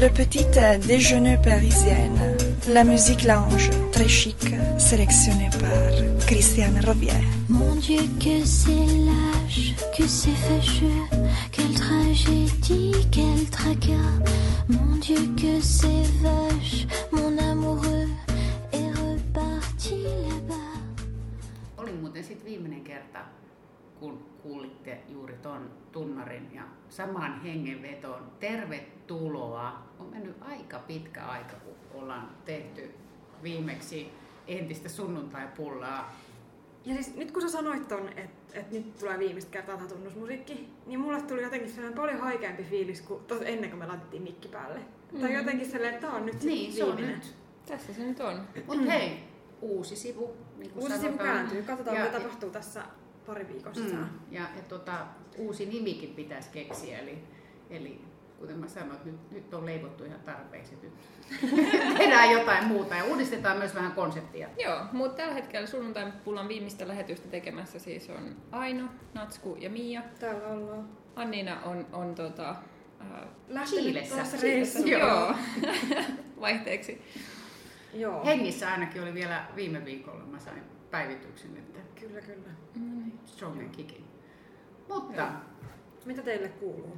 Le petit déjeuner parisienne. La musique lounge, très chic, sélectionnée par Christiane Robier. Mon Dieu, que c'est lâche, que c'est fâcheux, quelle tragédie, quel tracas. Mon Dieu, que c'est vache, mon amoureux est reparti là-bas. Oli muuten sitten viimeinen kerta, kun kuulitte juuri ton tunnarin ja samaan hengenvetoon. Tervetuloa. On mennyt aika pitkä aika, kun ollaan tehty viimeksi entistä sunnuntaipullaa. Ja siis nyt kun sä sanoit ton, että et nyt tulee viimeistä kertaa tämä tunnusmusiikki, niin mulle tuli jotenkin sellainen paljon haikeampi fiilis kuin tos ennen kuin me laitettiin mikki päälle. Mm. Tai jotenkin sellainen, että tää on nyt Niin, se on viimeinen. nyt. Tässä se nyt on. Mutta hei, uusi sivu. Niin Uusi sivu kääntyy. Katsotaan, Ja- mitä tapahtuu tässä pari viikon sisään. Mm. Ja, ja tota, uusi nimikin pitäisi keksiä, eli, eli kuten mä sanoin, että nyt, nyt on leivottu ihan tarpeeksi, nyt tehdään jotain muuta ja uudistetaan myös vähän konseptia. Joo, mutta tällä hetkellä sunnuntain pullan viimeistä lähetystä tekemässä siis on Aino, Natsku ja Mia. Täällä ollaan. Annina on, on tota, äh, Lähtenyt Chiilessä. tuossa Chiilessä, joo, vaihteeksi. Joo. Hengissä ainakin oli vielä viime viikolla, mä sain päivityksen, että Kyllä, kyllä. strong and kicking. Mutta, Mitä teille kuuluu?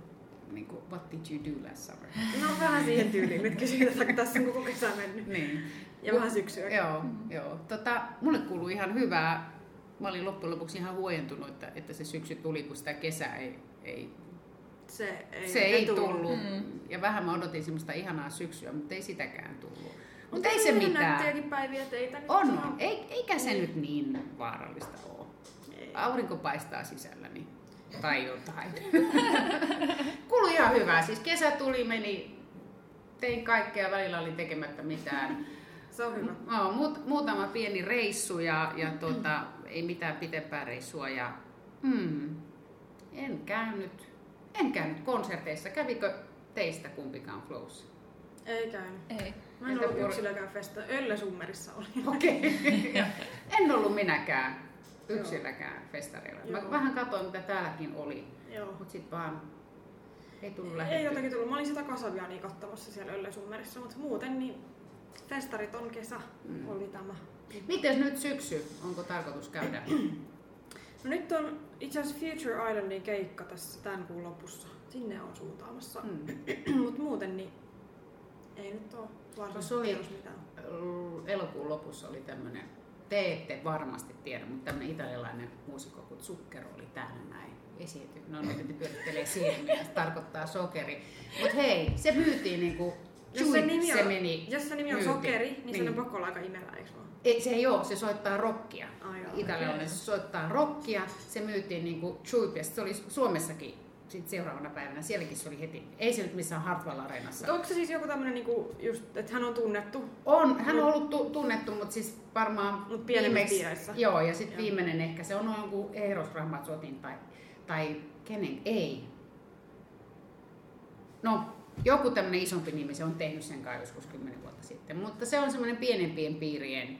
niin kuin, what did you do last summer? No vähän siihen tyyliin. Nyt kysytään, kun tässä on koko kesä mennyt. niin. Ja vähän syksyä. Joo, joo. Tota, mulle kuuluu ihan hyvää. Mä olin loppujen lopuksi ihan huojentunut, että, että se syksy tuli, kun sitä kesää ei, ei Se ei, se ei tullut. tullut. Mm. Ja vähän mä odotin semmoista ihanaa syksyä, mutta ei sitäkään tullut. Mutta ei se mitään. Päiviä teitä nyt. On, on. Ei, eikä se nyt niin vaarallista ole. Aurinko paistaa sisälläni. Tai jotain. Kuului ihan hyvää. Siis kesä tuli, meni, tein kaikkea, välillä oli tekemättä mitään. Se on hyvä. No, muut, muutama pieni reissu ja, ja tuota, ei mitään pitempää reissua. Ja, hmm, en käynyt, en käynyt konserteissa. Kävikö teistä kumpikaan Flowssa? Ei käynyt. Ei. Mä en Entä ollut Pori- yksilökään festa. Ölle Summerissa oli. Okei. en ollut minäkään yksilläkään festareilla. Mä Joo. vähän katsoin, mitä täälläkin oli, Joo. mutta sitten vaan ei tullut Ei lähdettyä. jotenkin tullut. Mä olin sitä Kasaviania katsomassa siellä Ölle Summerissa, mutta muuten niin festarit on kesä. Mm. Oli tämä. Mites nyt syksy? Onko tarkoitus käydä? No nyt on itse asiassa Future Islandin keikka tässä tämän kuun lopussa. Sinne on suuntaamassa. Mm. mutta muuten niin ei nyt ole No varsinaisesti tiedossa mitään. Elokuun lopussa oli tämmöinen, te ette varmasti tiedä, mutta tämmöinen italialainen muusikko kuin Zucchero oli täällä näin esiintynyt. No nyt ne pyörittelee silmiä, se tarkoittaa sokeri. Mutta hei, se myytiin niinku, Jos se, nimi se on, meni jos se nimi on sokeri, niin, Niin. sen on pakko olla aika imelä, eikö? Ei, se ei ole, se soittaa rockia. Italialainen se soittaa rockia, se myytiin niinku Chuipiasta, se oli Suomessakin sit seuraavana päivänä, sielläkin se oli heti, ei se nyt missään Hartwell Areenassa. Mutta onko se siis joku tämmönen niinku just, että hän on tunnettu? On, hän on ollut tu- tunnettu, mutta siis varmaan Mut pienemmissä piireissä. Joo, ja sitten viimeinen ehkä se on jonkun Eros Ramazzotin tai, tai kenen, ei. No, joku tämmöinen isompi nimi, se on tehnyt sen kai joskus kymmenen vuotta sitten, mutta se on semmoinen pienempien piirien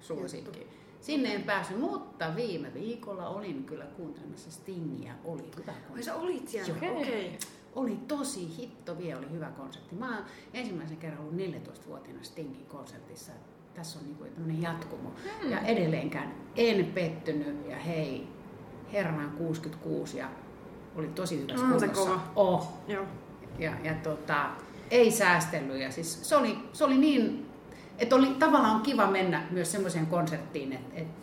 suosikki. Sinne en päässyt, mutta viime viikolla olin kyllä kuuntelemassa Stingia, oli hyvä konsertti. sä olit siellä? Okei. Okay. Oli tosi hitto vielä, oli hyvä konsertti. Mä oon ensimmäisen kerran ollut 14-vuotiaana Stingin konsertissa. Tässä on niinku tämmöinen jatkumo. Hmm. Ja edelleenkään en pettynyt ja hei, herran on 66 ja oli tosi hyvässä On se kunnossa. kova. Oh. Joo. Ja, ja tota, ei säästellyt ja siis se oli, se oli niin, että oli tavallaan kiva mennä myös semmoiseen konserttiin, että, että,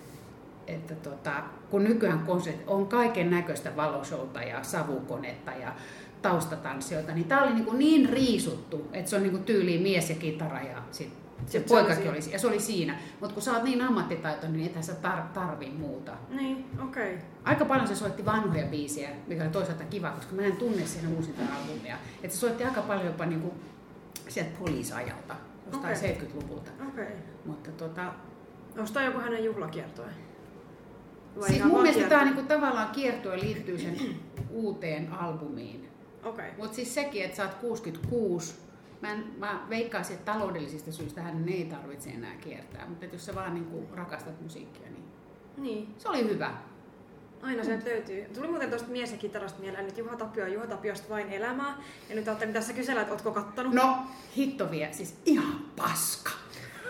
että tota, kun nykyään konsertti on kaiken näköistä valoshowta ja savukonetta ja taustatanssijoita, niin tämä oli niin, kuin niin riisuttu, että se on niin kuin tyyliin mies ja kitara ja sit se oli poikakin oli, siinä. ja se oli siinä. Mutta kun sä oot niin ammattitaitoinen, niin ethän sä tar- tarvii muuta. Niin, okei. Okay. Aika paljon se soitti vanhoja biisejä, mikä oli toisaalta kiva, koska mä en tunne siinä uusinta albumia. Että se soitti aika paljon jopa niinku sieltä poliisajalta, jostain Okei. 70-luvulta. Okei. Okay. Mutta tota, Onko tää joku hänen juhlakiertoe? Vai siis mun mielestä tämä niinku tavallaan kiertue liittyy sen uuteen albumiin. Okay. Mutta siis sekin, että sä oot 66, mä, en, mä veikkaisin, että taloudellisista syistä hän ei tarvitse enää kiertää. Mutta jos sä vaan niinku rakastat musiikkia, niin Niin. se oli hyvä. Aina sieltä löytyy. Tuli muuten tuosta mies ja kitarasta mieleen, että Juha Tapio Juha Tapiosta vain elämää. Ja nyt ajattelin tässä kysellä, että ootko kattonut? No, hitto vie, siis ihan paska.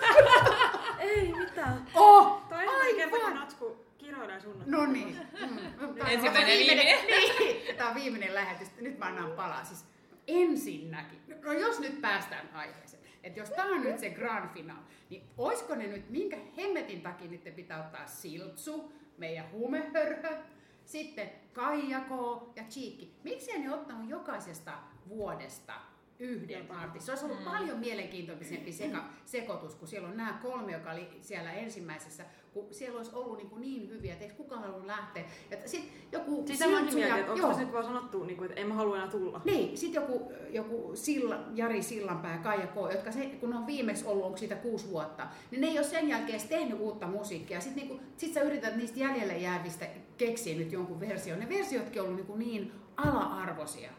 Ei mitään. Oh, kun aivan. Natsku kiroilee sun. No niin. Mm. On Ensimmäinen viimeinen, viimeinen. niin, tämä on viimeinen lähetys. Nyt mä annan palaa. Siis ensinnäkin, no jos nyt päästään aiheeseen, että jos tämä on nyt se grand final, niin oisko ne nyt, minkä hemmetin takia niiden pitää ottaa Siltsu, meidän humehörhö, sitten Kaijako ja Chiikki. Miksi ne ottanut jokaisesta vuodesta yhden artistin? Se olisi ollut mm. paljon mielenkiintoisempi seka, sekoitus, kun siellä on nämä kolme, joka oli siellä ensimmäisessä, kun siellä olisi ollut niin, kuin niin hyviä, että eikö kukaan halunnut lähteä. Ja sitten joku Siis Siltsu mietin, että onko nyt vaan sanottu, niin kuin, että en mä halua enää tulla. Niin, sitten joku, joku Silla, Jari Sillanpää ja Kaija K, jotka se, kun ne on viimeksi ollut, onko siitä kuusi vuotta, niin ne ei ole sen jälkeen edes tehnyt uutta musiikkia. Sitten niinku, sit sä yrität niistä jäljelle jäävistä keksiä nyt jonkun version. Ne versiotkin on ollut niinku niin ala-arvoisia.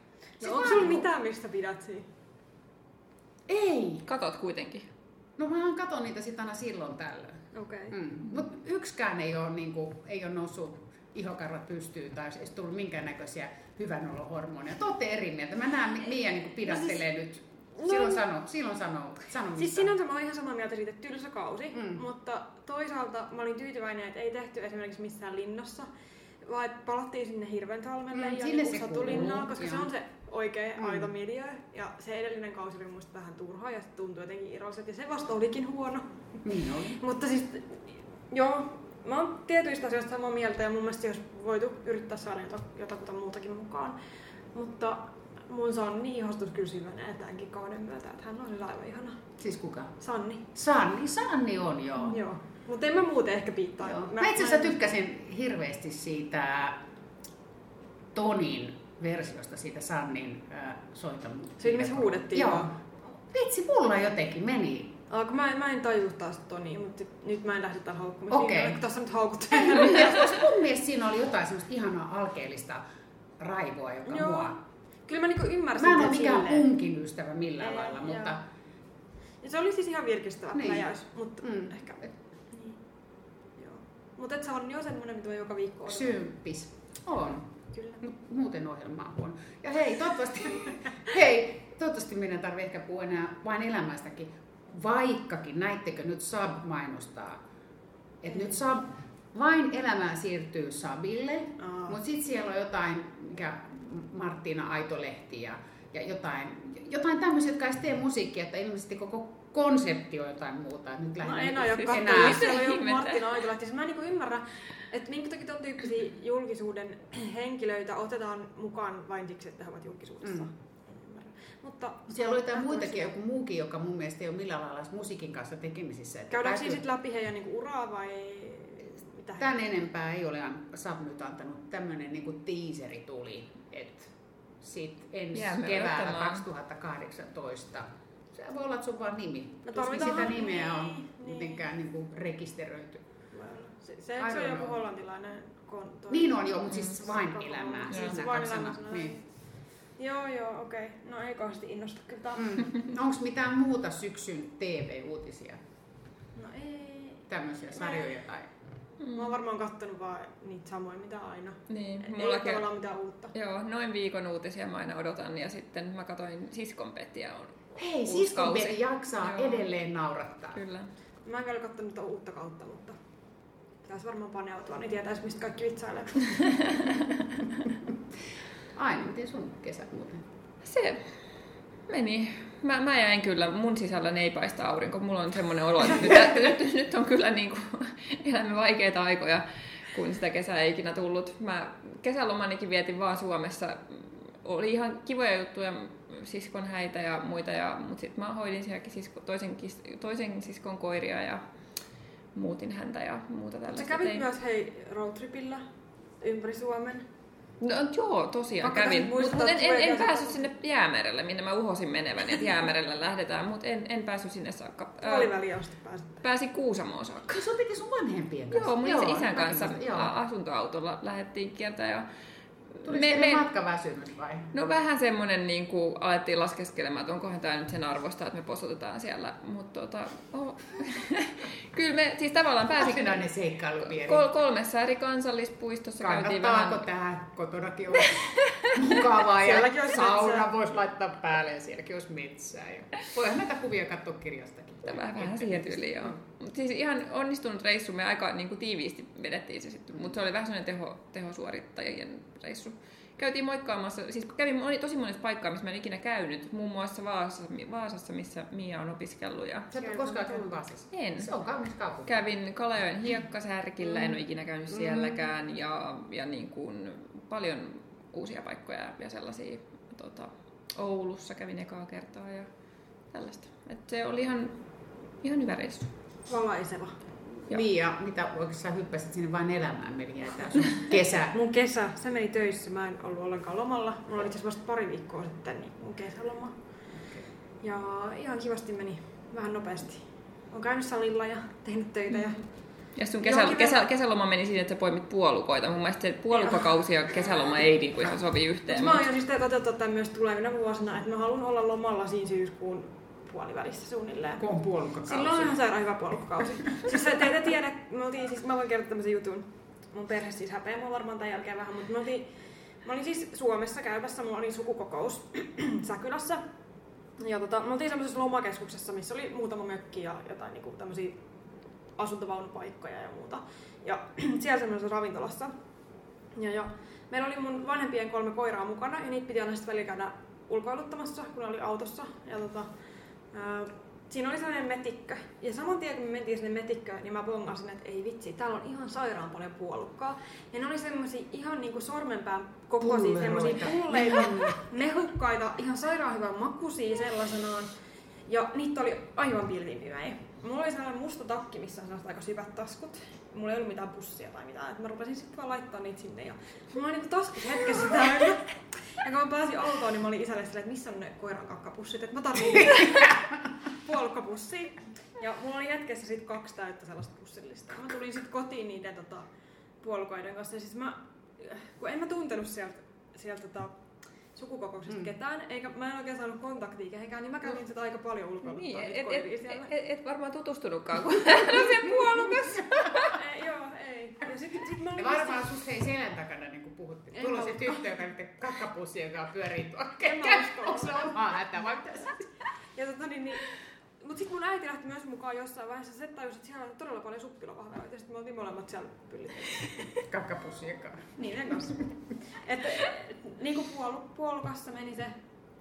No onko sulla niinku- mitään, mistä pidät siinä? Ei. Katot kuitenkin. No mä katon niitä sitten aina silloin tällöin. Okei. Mm. Mutta yksikään ei ole, niinku, ei ole noussut ihokarvat pystyyn tai ei tullut minkäännäköisiä hyvän olon hormoneja. Te olette eri mieltä. Mä näen, Mi- Mia niinku pidättelee nyt. Silloin sano, silloin sano, sano Siis mitä. sinänsä mä oon ihan samaa mieltä siitä, että tylsä kausi, Mm. mutta toisaalta mä olin tyytyväinen, että ei tehty esimerkiksi missään linnassa, vaan palattiin sinne Hirvensalmelle Mm, ja niin se Satulinnaan, koska se joo. on se oikea Mm. aito miljö. Ja se edellinen kausi oli muista vähän turhaa ja se tuntui jotenkin irralliset ja se vasta olikin huono. Niin oli. Mutta siis, joo, mä oon tietyistä asioista samaa mieltä ja mun mielestä olisi voitu yrittää saada jota, jotakuta muutakin mukaan. Mutta mun Sanni ihastus kyllä syvenee tämänkin kauden myötä, että hän on siis aivan ihana. Siis kuka? Sanni. Sanni, Sanni on joo. Joo. Mutta en mä muuten ehkä piittaa. joo. Mä, itse asiassa tykkäsin hirveästi siitä Tonin versiosta, siitä Sannin äh, soittamusta. Siitä, missä huudettiin Joo. Vitsi, mulla jotenkin meni. Kun mä, en- mä en tajua taas Toni, mutta sit- nyt mä en lähde tämän haukkumaan. Okei. Siinä, kun tässä nyt haukut. Koska mun mielestä siinä oli jotain semmoista ihanaa alkeellista raivoa, joka Joo. mua... Kyllä mä niinku ymmärsin Mä en ole mikään punkin ystävä millään Ei, lailla, joo. mutta... Ja se oli siis ihan virkistävä Niin. niin. läjäys, mutta Mm. ehkä... Niin. Joo. Mutta se on jo semmonen, mitä mä joka viikko odotan. Symppis. On. Kyllä. Mut muuten ohjelma on huono. Ja hei, toivottavasti, hei, toivottavasti minä tarvitse ehkä puhua enää vain elämästäkin. Vaikkakin, näittekö nyt Sab mainostaa, että nyt Sab, vain elämää siirtyy Sabille, Aa. mutta sitten siellä on jotain, mikä Marttiina Aitolehti ja, ja jotain, jotain tämmöisiä, jotka ei tee musiikkia, että ilmeisesti koko konsepti on jotain muuta. että Nyt No en niinku aio katsoa, jos siellä on joku. Martin Aitolehti. Siis Mä en niinku ymmärrä, että minkä takia ton tyyppisiä julkisuuden henkilöitä otetaan mukaan vain siksi, että he ovat julkisuudessa. Mm. En ymmärrä. Mutta Siellä oli jotain muitakin, joku muukin, joka mun mielestä ei ole millään lailla musiikin kanssa tekemisissä. Että Käydäänkö siinä sitten läpi heidän niinku uraa vai mitä he- Tän enempää ei ole Sab nyt antanut. Tämmönen niinku teaseri tuli, että sit ensi Jäämme keväällä odottamaan. 2018. Se voi olla, että sun vaan nimi. No Tuskin tarvitaan- sitä nimeä on niin, niin. mitenkään niinku rekisteröity. Se, se, se on joku hollantilainen konto. Niin on jo, mutta siis Mm, vain se on elämää. koko- Siis se nämä vain elämää. Niin. Joo, joo, okei. No ei kauheasti innosta kyllä. Mm. Onko mitään muuta syksyn TV-uutisia? No ei. Tämmöisiä sarjoja tai... Mä oon varmaan kattonut vaan niitä samoja mitä aina. Niin, Ei ole mitään uutta. Joo, noin viikon uutisia mä aina odotan ja sitten mä katsoin Siskon Pettiä on. Hei, veli jaksaa Joo. edelleen naurattaa. Kyllä. Mä en vielä kattonut tätä uutta kautta, mutta pitäisi varmaan paneutua, niin tietäis mistä kaikki vitsailee. Aina, miten sun kesät muuten? Se meni. Mä, mä jäin kyllä, mun sisälläni ei paista aurinko. Mulla on semmoinen olo, että nyt, nyt, nyt on kyllä niin kuin, elämme vaikeita aikoja, kun sitä kesää ei ikinä tullut. Mä kesälomanikin vietin vaan Suomessa. Oli ihan kivoja juttuja, siskon häitä ja muita, ja, mutta sitten mä hoidin sielläkin sisko, toisen, toisen siskon koiria ja muutin häntä ja muuta tällaista. Sä kävit tein. myös hei roadtripillä ympäri Suomen. No joo, tosiaan Pakko kävin. Mutta en, en, en että päässyt sinne jäämerelle, minne mä uhosin menevän, että jäämerelle lähdetään, mutta en, en päässyt sinne saakka. Asti pääsit. Pääsin Kuusamoon saakka. Niin sun piti sun vanhempien kanssa. Joo, mun isän mäkin kanssa joo. asuntoautolla lähdettiin kiertämään ja Me- me, matkaväsymys vai? No vähän semmonen niin kuin alettiin laskeskelemaan, että onkohan tämä nyt sen arvosta, että me posotetaan siellä. Mutta tota, oh. kyllä me siis tavallaan pääsikin kol- kolmessa eri kansallispuistossa Kannattaako vähän... tähän kotonakin olla mukavaa Sielläkin olisi sauna voisi laittaa päälle ja sielläkin olisi metsää. Ja... Voihan näitä kuvia katsoa kirjastakin. Vähän, vähän siihen tyyliin, joo. Mut siis ihan onnistunut reissu, me aika niin kuin, tiiviisti vedettiin se sitten, mutta se oli vähän sellainen teho, tehosuorittajien reissu. Käytiin moikkaamassa, siis kävin moni, tosi monessa paikkaa, missä mä en ikinä käynyt, muun muassa Vaasassa, Vaasassa missä Mia on opiskellut. Ja Sä et ole koskaan käynyt Vaasassa? en. Se on kaunis kaupunki. Kävin Kalajoen hiekkasärkillä, en ole ikinä käynyt sielläkään ja, ja niin kuin paljon uusia paikkoja ja sellaisia. Tota, Oulussa kävin ekaa kertaa ja tällaista. Et se oli ihan, ihan hyvä reissu. Valaiseva. Joo. Mia, mitä oikeastaan hyppäsit sinne vain elämään, meni jäi tää sun kesä. Mun kesä, se meni töissä. Mä en ollut ollenkaan lomalla. Mulla oli itse asiassa vasta pari viikkoa sitten niin mun kesäloma. Ja ihan kivasti meni. Vähän nopeasti. Olen käynyt salilla ja tehnyt töitä. Ja... Ja sun Joo, kesä, kyllä. kesä, kesäloma meni siinä, että sä poimit puolukoita. Mun mielestä se puolukokausi ja kesäloma ei niin kuin ihan sovi yhteen. Mä oon jo siis toteuttaa tämän myös tulevina vuosina, että mä haluan olla lomalla siinä syyskuun puolivälissä suunnilleen. Kun on puolukkakausi. Silloin on ihan sairaan hyvä polkukausi. siis te ette tiedä, me oltiin, siis, mä voin kertoa tämmöisen jutun. Mun perhe siis häpeää mua varmaan tämän jälkeen vähän, mutta me oltiin, mä olin siis Suomessa käymässä, mulla oli sukukokous Säkylässä. Ja tota, me oltiin semmoisessa lomakeskuksessa, missä oli muutama mökki ja jotain niinku tämmöisiä asuntovaunupaikkoja ja muuta. Ja siellä semmoisessa ravintolassa. Ja, ja meillä oli mun vanhempien kolme koiraa mukana ja niitä piti aina sitten välillä käydä ulkoiluttamassa, kun ne oli autossa. Ja tota, siinä oli sellainen metikkö. Ja saman tien kun me mentiin sinne metikköön, niin mä bongasin, että ei vitsi, täällä on ihan sairaan paljon puolukkaa. Ja ne oli semmosia ihan niinku sormenpään kokoisia Pulleroita. pulleita, mehukkaita, ihan sairaan hyvän makuisia sellaisenaan. Ja niitä oli aivan pilvipimeä. Mulla oli sellainen musta takki, missä on aika syvät taskut. Mulla ei ollut mitään pussia tai mitään. Et mä rupesin sitten vaan laittaa niitä sinne. Ja mulla oli niinku taskut hetkessä täynnä. Ja kun mä pääsin autoon, niin mä olin isälle silleen, että missä on ne koiran kakkapussit, että mä tarvitsen puolukkapussia. Ja mulla oli hetkessä sit kaksi täyttä sellaista pussillista. Mä tulin sitten kotiin niiden tota, puolukoiden kanssa. Ja siis mä, kun en mä tuntenut sieltä, sieltä tota, sukukokouksesta Mm. ketään, eikä mä en oikein saanut kontaktia kehenkään, niin mä kävin sitä aika paljon ulkoiluttaa Niin, et, et, et, et, et varmaan tutustunutkaan, kun hän on siellä puolukassa. ei, joo, ei. Ja sit, sit mä olin varmaan sus hei selän takana niin kuin puhuttiin. Mä se tyttö, joka nyt kakkapussi, joka pyörii tuolla. En mä usko. Onko se omaa hätä vai mitä? Ja tota, niin, niin, mut sit mun äiti lähti myös mukaan jossain vaiheessa. Se tajusi, että siellä on todella paljon suppilovahveroita. Ja sit me oltiin molemmat siellä pyllitellä. Kakkapussi joka. Niiden kanssa. Että niinku puolu, puolukassa meni se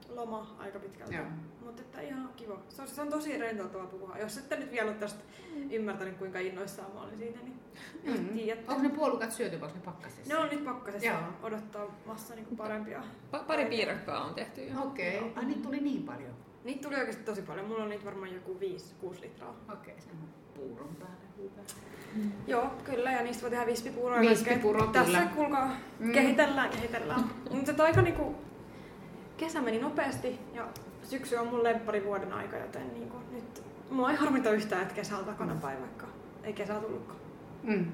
loma aika pitkälti. Joo. Mutta että ihan kiva. Se on, se on tosi rentouttava puhua. Jos ette nyt vielä ole tästä ymmärtänyt, kuinka innoissaan mä olin siitä, niin Mm. tiedätte. Onko ne puolukat syöty vai onko ne pakkasessa? Ne on nyt pakkasessa Joo. odottamassa niinku parempia. Pa- pari piirakkaa on tehty jo. Okei. Okay. Ai niitä tuli niin paljon. Niitä tuli oikeasti tosi paljon. Mulla on niitä varmaan joku 5-6 litraa. Okei, okay, puuron päälle. Hyvä. Joo, kyllä, ja niistä voi tehdä vispipuuroa. Kyllä. Tässä kuulkaa, Mm. mm. kehitellään, kehitellään. Mutta aika niinku, kesä meni nopeasti ja syksy on mun lemppari vuoden aika, joten niinku, nyt mua ei harmita yhtään, että kesä on takana päin, vaikka ei kesää tullutkaan. Mm.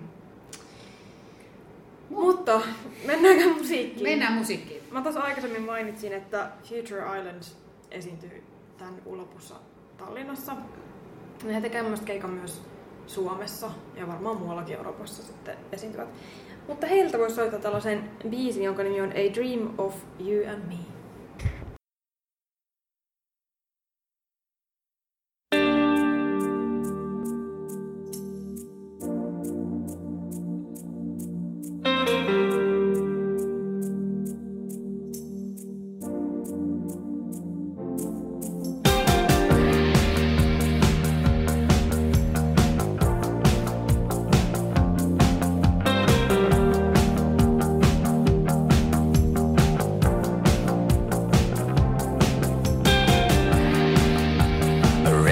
Mutta mennäänkö musiikkiin? Mennään musiikkiin. Mä tuossa aikaisemmin mainitsin, että Future Islands esiintyy tämän lopussa Tallinnassa. Ja he tekevät myös keikan myös Suomessa ja varmaan muuallakin Euroopassa sitten esiintyvät. Mutta heiltä voisi soittaa tällaisen biisin, jonka nimi on A Dream of You and Me.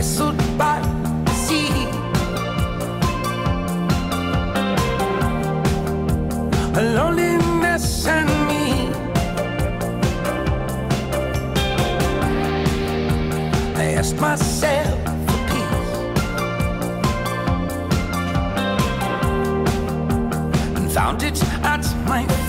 Wrestled by the sea. A loneliness and me. I asked myself for peace and found it at my feet.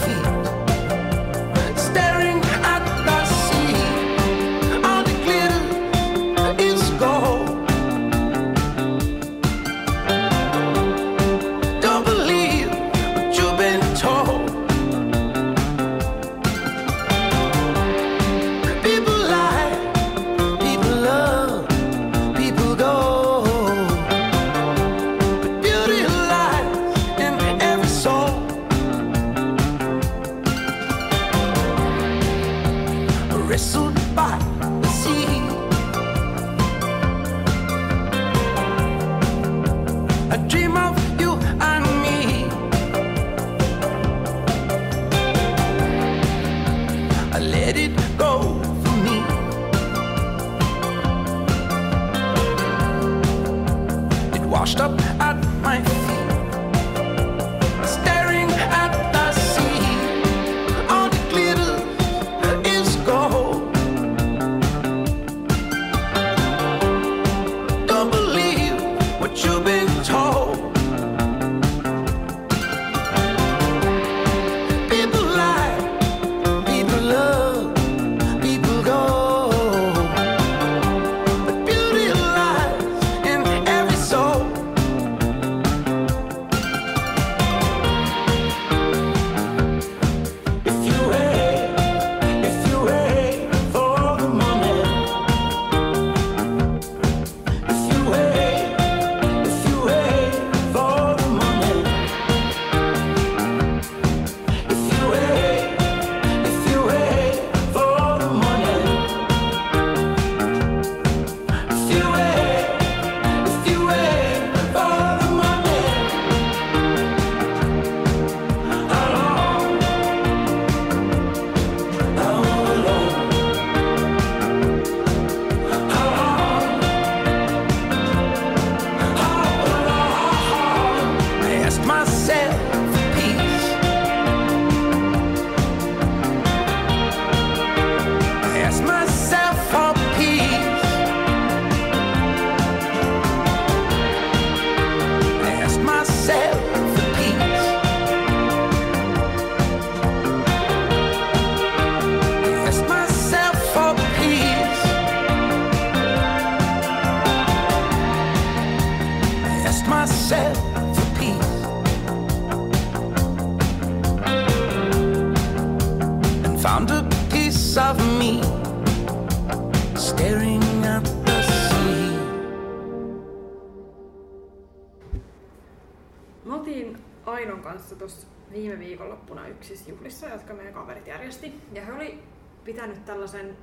Yksissä juhlissa, jotka meidän kaverit järjesti. Ja he oli pitänyt tällaisen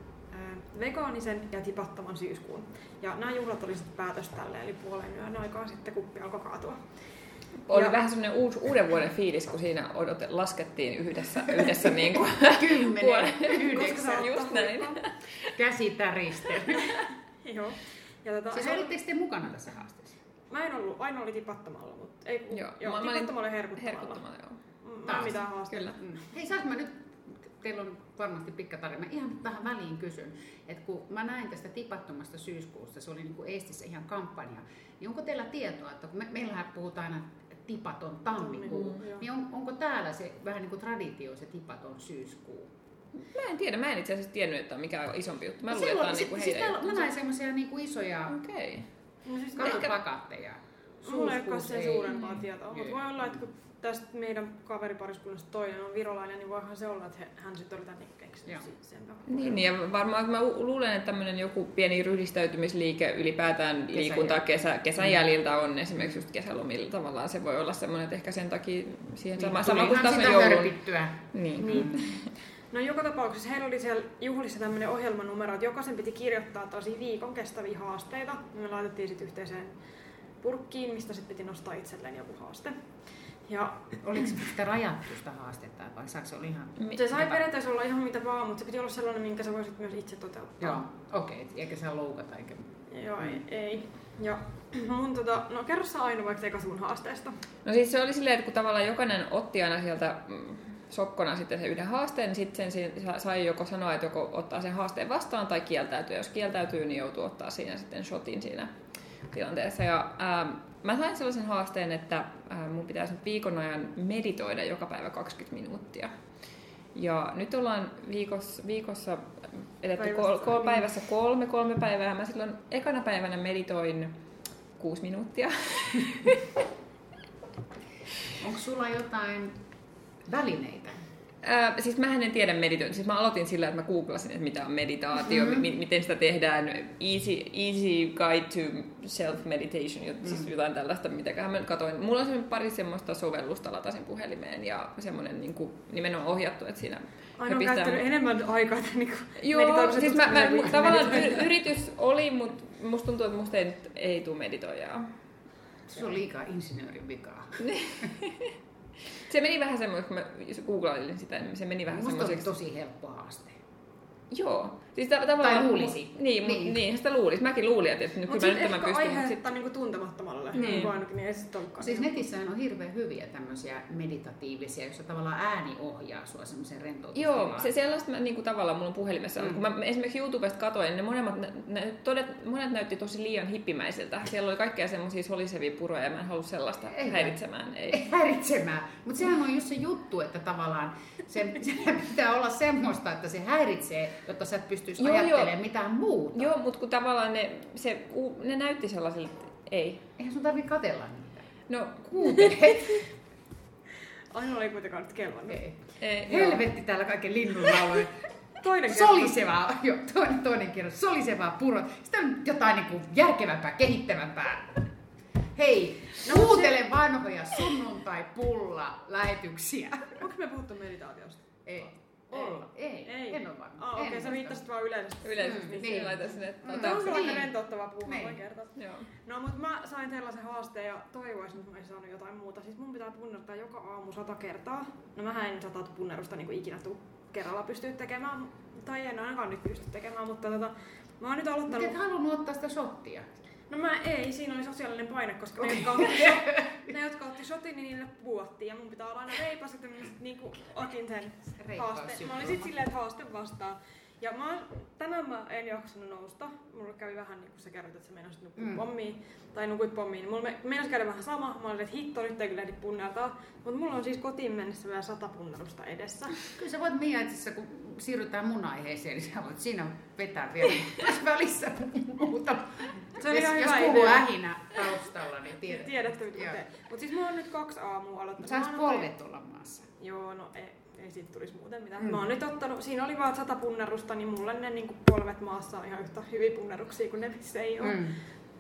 vegaanisen ja tipattoman syyskuun. Ja nämä juhlat oli sitten päätös tälle, eli puolen yön aikaa sitten kuppi alkoi kaatua. Oli Ja- vähän semmoinen uusi, uuden vuoden fiilis, kun siinä odote, laskettiin yhdessä, yhdessä niin kuin Kymmenen, yhdeksän, Just näin. käsi täristely. Joo. Ja tota, Siis olitteko te mukana tässä haasteessa? Mä en ollut, aina oli tipattomalla, mutta ei kun, Joo, joo, mä- mä olin tipattomalla ja herkuttamalla. Herkuttamalla, joo. Mm, Taas. mitään haasteita. Kyllä. Mm. Hei, saanko mä nyt, teillä on varmasti pitkä tarina, mä ihan nyt vähän väliin kysyn, että kun mä näin tästä tipattomasta syyskuusta, se oli niin kuin Eestissä ihan kampanja, niin onko teillä tietoa, että kun me, meillähän puhutaan aina tipaton tammikuu, Tammikuu, joo. niin on, onko täällä se vähän niin kuin traditio, se tipaton syyskuu? Mä en tiedä, mä en itse asiassa tiennyt, että on mikä on isompi juttu. Mä No luulen, että on niinku siis heidän täällä, mä näin semmoisia niin kuin isoja Okei. No siis katuplakatteja. Mulla ei ole sen suurempaa tietoa, mutta voi olla, että kun tästä meidän kaveripariskunnasta toinen on virolainen, niin voihan se olla, että he, hän sitten oli tänne keksinyt sen. Niin, niin, ja varmaan mä lu- luulen, että tämmöinen joku pieni ryhdistäytymisliike ylipäätään liikuntaa kesä, kesän jäljiltä on esimerkiksi just kesälomilla tavallaan. Se voi olla semmoinen, että ehkä sen takia siihen sama, sama kuin taas joulun. Niin. Niin. No joka tapauksessa heillä oli siellä juhlissa tämmöinen ohjelmanumero, että jokaisen piti kirjoittaa tosi viikon kestäviä haasteita. Me laitettiin sitten yhteiseen purkkiin, mistä sitten piti nostaa itselleen joku haaste. Ja Oliko sitä rajattu sitä haastetta vai saako se olla ihan... Se sai periaatteessa olla ihan mitä vaan, mutta se piti olla sellainen, minkä sä voisit myös itse toteuttaa. Joo, okei, okay. eikä saa loukata eikä... Joo, ei. ei. Ja mun tota, no kerro sä Aino vaikka eka sun haasteesta. No siis se oli silleen, että kun tavallaan jokainen otti aina sieltä mm, sokkona sitten sen yhden haasteen, niin sitten sen sai joko sanoa, että joko ottaa sen haasteen vastaan tai kieltäytyy. Jos kieltäytyy, niin joutuu ottaa siinä sitten shotin siinä tilanteessa. Ja ää, mä sain sellaisen haasteen, että ää, mun pitäisi nyt viikon ajan meditoida joka päivä 20 minuuttia. Ja nyt ollaan viikossa, viikossa edetty Päivässä. kol, kol, päivässä kolme, kolme päivää. Mä silloin ekana päivänä meditoin kuusi minuuttia. Onko sulla jotain välineitä? Äh, siis mä en tiedä meditointia. Siis mä aloitin sillä, että mä googlasin, että mitä on meditaatio, Mm-hmm. mm-hmm. miten sitä tehdään. Easy, easy guide to self-meditation, jot- Mm. siis jotain tällaista, mitäköhän mä katoin. Mulla on pari semmoista sovellusta latasin puhelimeen ja semmoinen niin kuin, nimenomaan ohjattu, että siinä Aina on pistää- käyttänyt enemmän aikaa tämän niin Joo, siis mä, mä, kuin tavallaan yritys oli, mutta musta tuntuu, että musta ei, ei tule meditoijaa. Se on liikaa insinöörin vikaa. Se meni vähän semmoiseksi, kun mä googlailin sitä, niin se meni vähän Musta on semmoiseksi. tosi helppo haaste. Joo. Siis. Tai luulisi. Niin, niin. Niin. niin, sitä luulisi. Mäkin luulin, että nyt Mut kyllä mä sit nyt tämän ehkä pystyn. Mutta aihetta sit... niinku tuntemattomalle. Niin. Niin. Ainakin, niin ei se sit. Siis netissähän on hirveän hyviä tämmöisiä meditatiivisia, joissa tavallaan ääni ohjaa sua semmoisen rentoutustilaan. Joo, se sellaista mä, niin kuin tavallaan mulla on puhelimessa. Mm. Kun mä esimerkiksi YouTubesta katoin, niin ne monemmat, nä, nä, todet, monet näytti tosi liian hippimäisiltä. Siellä oli kaikkea semmoisia solisevia puroja ja mä en halua sellaista Ei. häiritsemään. Ei. Ei häiritsemään. Mutta sehän on just se juttu, että tavallaan se, se pitää olla semmoista, että se häiritsee, jotta sä et pystyisi Joo, joo. ajattelemaan mitään muuta. Joo, mutta kun tavallaan ne, se, ne näytti sellaisilta, että ei. Eihän sun tarvitse katella niitä. No, Kuuntele. Aina oli kuitenkaan nyt kelvannut. Ei. ei, joo. Helvetti täällä kaiken linnunlauluja. Toinen kerta. Solisevaa, jo, toinen, toinen kerros, solisevaa puro. Sitä on jotain niin kuin järkevämpää, kehittävämpää. Hei, no, kuuntele vanhoja sunnuntai-pulla lähetyksiä. Onko me puhuttu meditaatiosta? Ei. Olla. Ei. Ei. En ole varma. Ah, En okei, okay, sä viittasit vaan yleisesti. Yleisesti Mm, niin. niin. laitan sinne, että Mm. Tämä on sellainen Niin. rentouttava puhua, Niin. voin kertoa. Joo. No, mutta mä sain sellaisen haasteen ja toivoisin, että mä olisin saanut jotain muuta. Siis mun pitää punnertaa joka aamu sata kertaa. No mä en sata punnerusta niin kuin ikinä tuu kerralla pystyä tekemään. Tai en ainakaan nyt pysty tekemään, mutta tota, mä oon nyt Mutta aloittanut... et halunnut ottaa sitä shottia. No mä ei, siinä oli sosiaalinen paine, koska ne, jotka otti, ne, jotka otti shotin, niin niille puhuttiin. Ja mun pitää olla aina reipas, että mä sit niinku otin sen haasteen. Mä olin sit silleen, että haaste vastaan. Ja mä, tänään mä en jaksanut nousta. Mulla kävi vähän niin kuin sä kerroit, että sä meinasit nukkua Mm. mm. pommiin. Tai nukuit pommiin. Mulla me- käydä vähän sama. Mä olin, että hitto, nyt ei kyllä ehdi punnertaa. Mutta mulla on siis kotiin mennessä vielä sata punnerusta edessä. Kyllä sä voit Mia itse asiassa, kun siirrytään mun aiheeseen, niin sä voit siinä vetää vielä tässä välissä muuta. Se oli jos, ihan jos hyvä kuuluu idea. ähinä taustalla, niin tiedät. Tiedätte, mitä mä Joo. teen. Mut siis mulla on nyt kaksi aamua Mutta aloittanut. saaks Mä oon polvet olla maassa? Joo, no ei, ei siitä tulisi muuten mitään. Mm. Mä oon nyt ottanut, siinä oli vaan sata punnerusta, niin mulle ne niin polvet maassa on ihan yhtä hyviä punneruksia kuin ne, missä ei ole. Mm.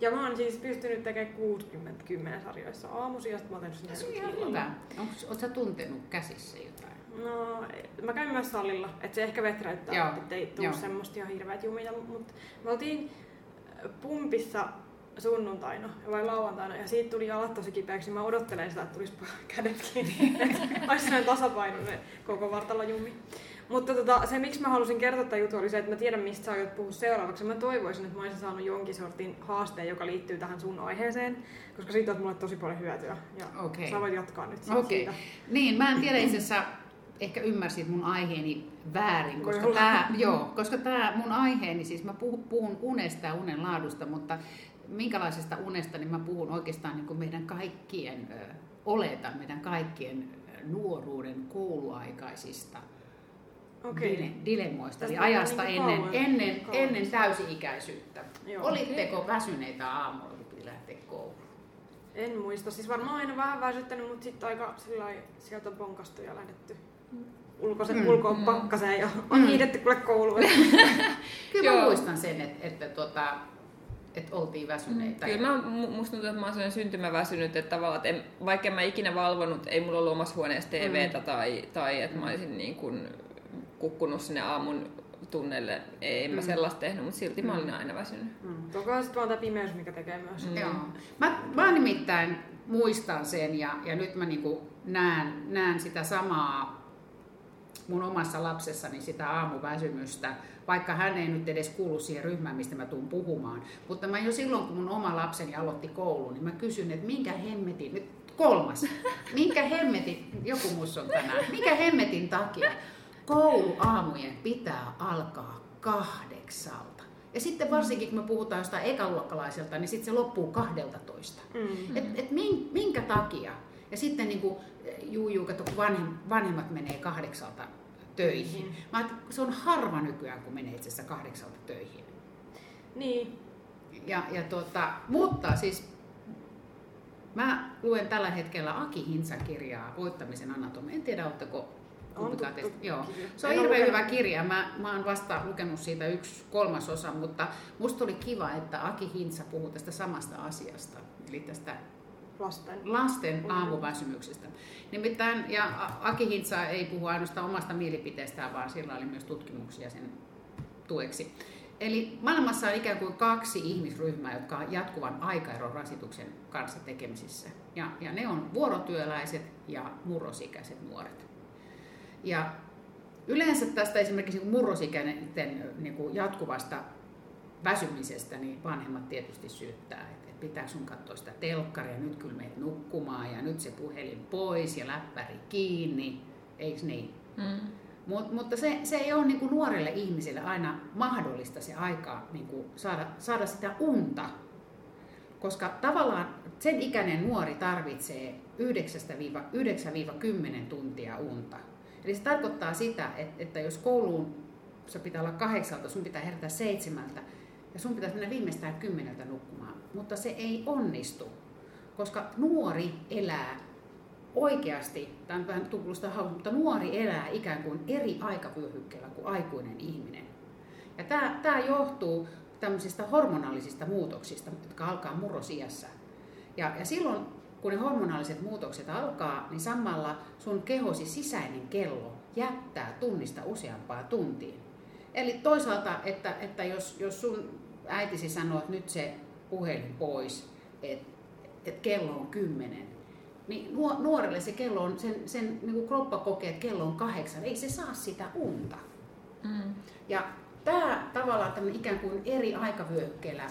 Ja mä oon siis pystynyt tekemään 60 10 sarjoissa aamuisin ja sit mä oon tehnyt Se on ihan 40 illalla. hyvä. Onko, sä tuntenut käsissä jotain? No, mä käyn myös salilla, että se ehkä vetreyttää, Joo, että ei tuu joo. semmoista ihan hirveät jumia, mutta me oltiin pumpissa sunnuntaina vai lauantaina ja siitä tuli jalat tosi kipeäksi. Mä odottelen sitä, että tulisi kädet kiinni, että olisi sellainen tasapainoinen koko vartalo jumi. Mutta tota, se, miksi mä halusin kertoa tämän jutun, oli se, että mä tiedän, mistä sä aiot puhua seuraavaksi. Mä toivoisin, että mä olisin saanut jonkin sortin haasteen, joka liittyy tähän sun aiheeseen, koska siitä on mulle tosi paljon hyötyä. Ja Okei. sä voit jatkaa nyt siitä. Okei. Niin, mä en tiedä itse asiassa, ehkä ymmärsit mun aiheeni väärin, koska tämä, joo, koska tämä mun aiheeni, siis mä puhun, puhun unesta ja unen laadusta, mutta minkälaisesta unesta, niin mä puhun oikeastaan niin kuin meidän kaikkien, ö, oletan meidän kaikkien nuoruuden kouluaikaisista Okei. dile, dilemmoista, eli Tästä ajasta mennään ennen, niin kauan. ennen, Kauan. ennen täysi-ikäisyyttä. Joo. Olitteko väsyneitä aamuilla, kun lähteä kouluun? En muista. Siis varmaan aina vähän väsyttänyt, mutta sitten aika sillai, sieltä on ponkastu ja lähdetty ulkoisen Mm. mm. ulkoon Mm. pakkaseen ja on Mm. hiidetty kuule kouluun. Kyllä mä Joo. muistan sen, että, että, tuota, että oltiin väsyneitä. Kyllä mä, mu- musta tuntuu, että mä oon sellainen syntymäväsynyt, että tavallaan, että en, vaikka en mä ikinä valvonut, ei mulla ollut omassa huoneessa TVtä Mm. tai, tai että mä olisin niin kuin kukkunut sinne aamun tunnelle, ei en mä Mm. sellaista tehnyt, mutta silti mä olin Mm. aina väsynyt. Mm. Toka sitten vaan tämä pimeys, mikä tekee myös. Mm. Joo. Mä, mä nimittäin muistan sen ja, ja nyt mä niinku näen, näen sitä samaa mun omassa lapsessani sitä aamuväsymystä, vaikka hän ei nyt edes kuulu siihen ryhmään, mistä mä tuun puhumaan. Mutta mä jo silloin, kun mun oma lapseni aloitti koulun, niin mä kysyn, että minkä hemmetin, nyt kolmas, minkä hemmetin, joku mus on tänään, minkä hemmetin takia kouluaamujen pitää alkaa kahdeksalta. Ja sitten varsinkin, kun me puhutaan jostain ekaluokkalaiselta, niin sitten se loppuu kahdelta toista. Mm. Et, et min, minkä takia? Ja sitten niin kuin, juu, juu, kato, kun vanhem, vanhemmat menee kahdeksalta töihin. Mhm. Mä se on harva nykyään, kun menee itse asiassa kahdeksalta töihin. Niin. Ja, ja tuota, mutta siis mä luen tällä hetkellä Aki Hintsan kirjaa Voittamisen anatomia. En tiedä, oletteko kumpikaan tuttu teistä. Joo. Se on En hirveän hyvä kirja. Mä, mä oon vasta lukenut siitä yksi kolmasosa, mutta musta oli kiva, että Aki Hintsa puhuu tästä samasta asiasta. Eli tästä Lasten. lasten aamuväsymyksestä. Nimittäin, ja Aki Hintsa ei puhu ainoastaan omasta mielipiteestään, vaan sillä oli myös tutkimuksia sen tueksi. Eli maailmassa on ikään kuin kaksi ihmisryhmää, jotka on jatkuvan aikaeron rasituksen kanssa tekemisissä. Ja, ja ne on vuorotyöläiset ja murrosikäiset nuoret. Ja yleensä tästä esimerkiksi murrosikäisten niin jatkuvasta väsymisestä, niin vanhemmat tietysti syyttää, että pitää sun katsoa sitä telkkaria, nyt kyllä meet nukkumaan ja nyt se puhelin pois ja läppäri kiinni, eikö niin? Mm. Mut, mutta se, se ei ole niin kuin nuorelle ihmiselle aina mahdollista se aika niin kuin saada, saada sitä unta, koska tavallaan sen ikäinen nuori tarvitsee 9-10 tuntia unta. Eli se tarkoittaa sitä, että, että jos kouluun se pitää olla kahdeksalta, sun pitää herätä seitsemältä ja sun pitäisi mennä viimeistään kymmeneltä nukkumaan. Mutta se ei onnistu, koska nuori elää oikeasti, tämä on vähän tukulusta hauska, mutta nuori elää ikään kuin eri aikavyöhykkeellä kuin aikuinen ihminen. Ja tämä, tämä johtuu tämmöisistä hormonaalisista muutoksista, jotka alkaa murrosiässä. Ja, ja silloin, kun ne hormonaaliset muutokset alkaa, niin samalla sun kehosi sisäinen kello jättää tunnista useampaa tuntiin. Eli toisaalta, että, että jos, jos sun äitisi sanoo, että nyt se puhelin pois, että et kello on kymmenen, niin nuo- nuorelle se kello on, sen, sen niin kuin kroppa kokee, että kello on kahdeksan, ei se saa sitä unta. Mm. Ja tämä tavallaan tämmöinen ikään kuin eri aikavyöhykkeellä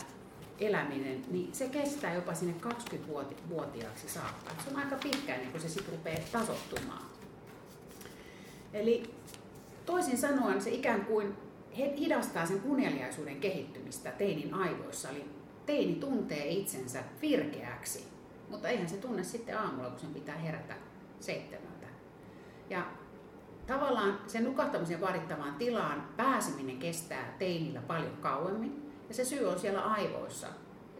eläminen, niin se kestää jopa sinne 20-vuotiaaksi saakka. Se on aika pitkä ennen kuin se sitten rupeaa tasottumaan. Eli toisin sanoen se ikään kuin hidastaa sen uneliaisuuden kehittymistä teinin aivoissa. Eli teini tuntee itsensä virkeäksi, mutta eihän se tunne sitten aamulla, kun sen pitää herätä seitsemältä. Ja tavallaan sen nukahtamisen vaadittavaan tilaan pääseminen kestää teinillä paljon kauemmin. Ja se syy on siellä aivoissa.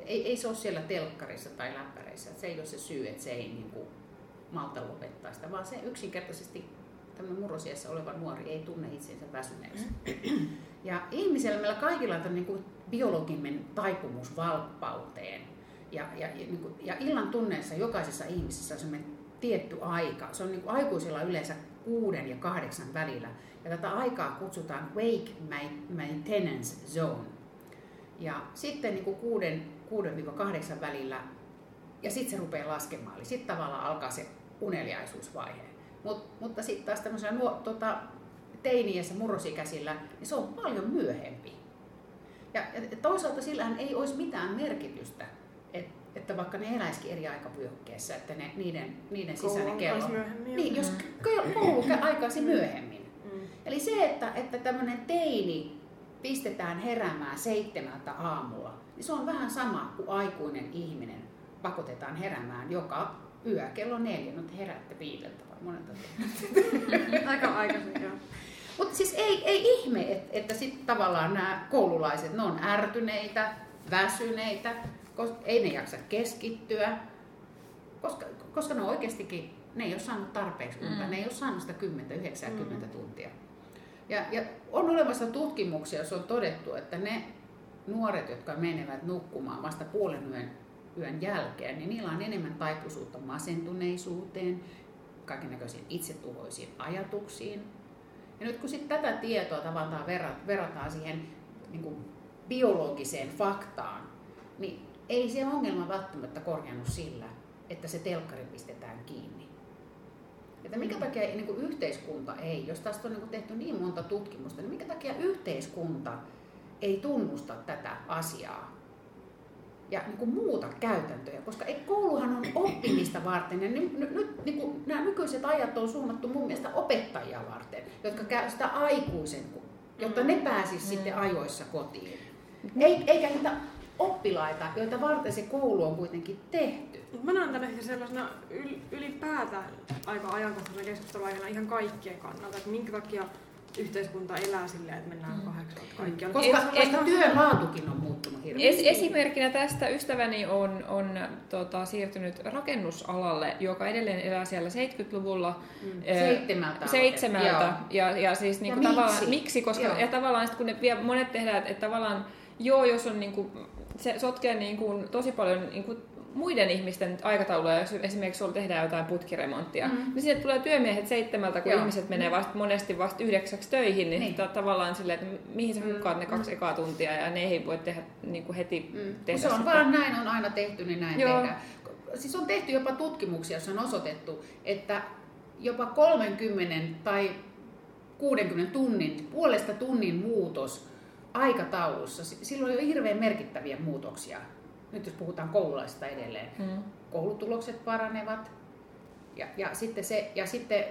Ei, ei se ole siellä telkkarissa tai läppäreissä. Se ei ole se syy, että se ei niin kuin, malta lopettaa sitä, vaan se yksinkertaisesti tämmöinen murrosiassa oleva nuori ei tunne itseensä väsyneeksi. Ja ihmisellä, meillä kaikilla on niin kuin biologinen taipumus valppauteen. Ja, ja, ja, niin kuin, ja illan tunneessa jokaisessa ihmisessä on semmoinen tietty aika. Se on niin kuin aikuisilla yleensä kuuden ja kahdeksan välillä. Ja tätä aikaa kutsutaan wake maintenance zone. Ja sitten niin kuin kuuden, kuuden kahdeksan välillä, ja sitten se rupeaa laskemaan. Eli sitten tavallaan alkaa se uneliaisuusvaihe. Mut, mutta sitten taas tämmöisellä nuo, tota, teiniässä, murrosikäisillä, niin se on paljon myöhempi. Ja, ja toisaalta sillähän ei olisi mitään merkitystä, et, että vaikka ne eläisikin eri aikavyöhykkeessä, että ne, niiden, niiden sisäinen kello... myöhemmin. Niin, jos k- koulu aikaisi myöhemmin. Mm. Eli se, että, että tämmöinen teini pistetään heräämään seitsemältä aamulla, niin se on vähän sama kuin aikuinen ihminen pakotetaan heräämään joka yö kello neljä. No te heräätte viideltä vai monelta? Aika aikaisin, joo. Mutta siis ei, ei ihme, että, että sitten tavallaan nämä koululaiset, ne on ärtyneitä, väsyneitä, koska ei ne jaksa keskittyä, koska, koska ne on oikeastikin, ne ei ole saanut tarpeeksi unta, Mm. ne ei ole saanut sitä 10-90 tuntia. Ja, ja on olemassa tutkimuksia, joissa on todettu, että ne nuoret, jotka menevät nukkumaan vasta puolen yön, yön jälkeen, niin niillä on enemmän taipuisuutta masentuneisuuteen, kaikennäköisiin itsetuhoisiin ajatuksiin. Nyt kun sitten tätä tietoa tavallaan verra- verrataan siihen niin kuin biologiseen faktaan, niin ei se ongelma välttämättä korjannut sillä, että se telkkari pistetään kiinni. Että minkä takia niin kuin yhteiskunta ei, jos tästä on niin kuin tehty niin monta tutkimusta, niin minkä takia yhteiskunta ei tunnusta tätä asiaa ja niin kuin muuta käytäntöjä, koska ei, kouluhan on oppimista varten ja nyt, nyt, nyt niin kuin, nämä nykyiset ajat on suunnattu mun mielestä opettajia varten, jotka käy sitä aikuisen, jotta ne pääsisivät sitten ajoissa kotiin. Ei, eikä niitä oppilaita, joita varten se koulu on kuitenkin tehty. Mä näen tämän ehkä sellaisena yl- ylipäätään aika ajankohtaisena keskusteluaiheena ihan kaikkien kannalta, että minkä takia yhteiskunta elää silleen, että mennään kahdeksalta kaikkialla. Koska, Et- koska et- työn laatukin on muuttunut hirveästi. Es, esimerkkinä tästä ystäväni on, on tota, siirtynyt rakennusalalle, joka edelleen elää siellä 70-luvulla. eh, Seitsemältä Seitsemältä. Ja, ja siis niinku Ja tavallaan, miksi? miksi? Koska, Joo. ja tavallaan sit, kun ne vielä monet tehdään, että, että tavallaan, joo, jos on niinku, se sotkee niinku, tosi paljon niinku, muiden ihmisten aikatauluja, jos esimerkiksi sulla tehdään jotain putkiremonttia, mm. niin sinne tulee työmiehet seitsemältä, kun Joo. ihmiset menee vasta, monesti vasta yhdeksäksi töihin, niin, Niin. tavallaan silleen, että mihin sä hukkaat ne kaksi ekaa tuntia, ja ne ei voi tehdä niin kuin heti Mm. tehdä Se on sitä. vaan näin on aina tehty, niin näin Joo. tehdään. Siis on tehty jopa tutkimuksia, joissa on osoitettu, että jopa 30 tai 60 tunnin, puolesta tunnin muutos aikataulussa, si- silloin on jo hirveän merkittäviä muutoksia. Nyt jos puhutaan koululaisista edelleen. Mm. koulutulokset paranevat ja, ja sitten, se, ja sitten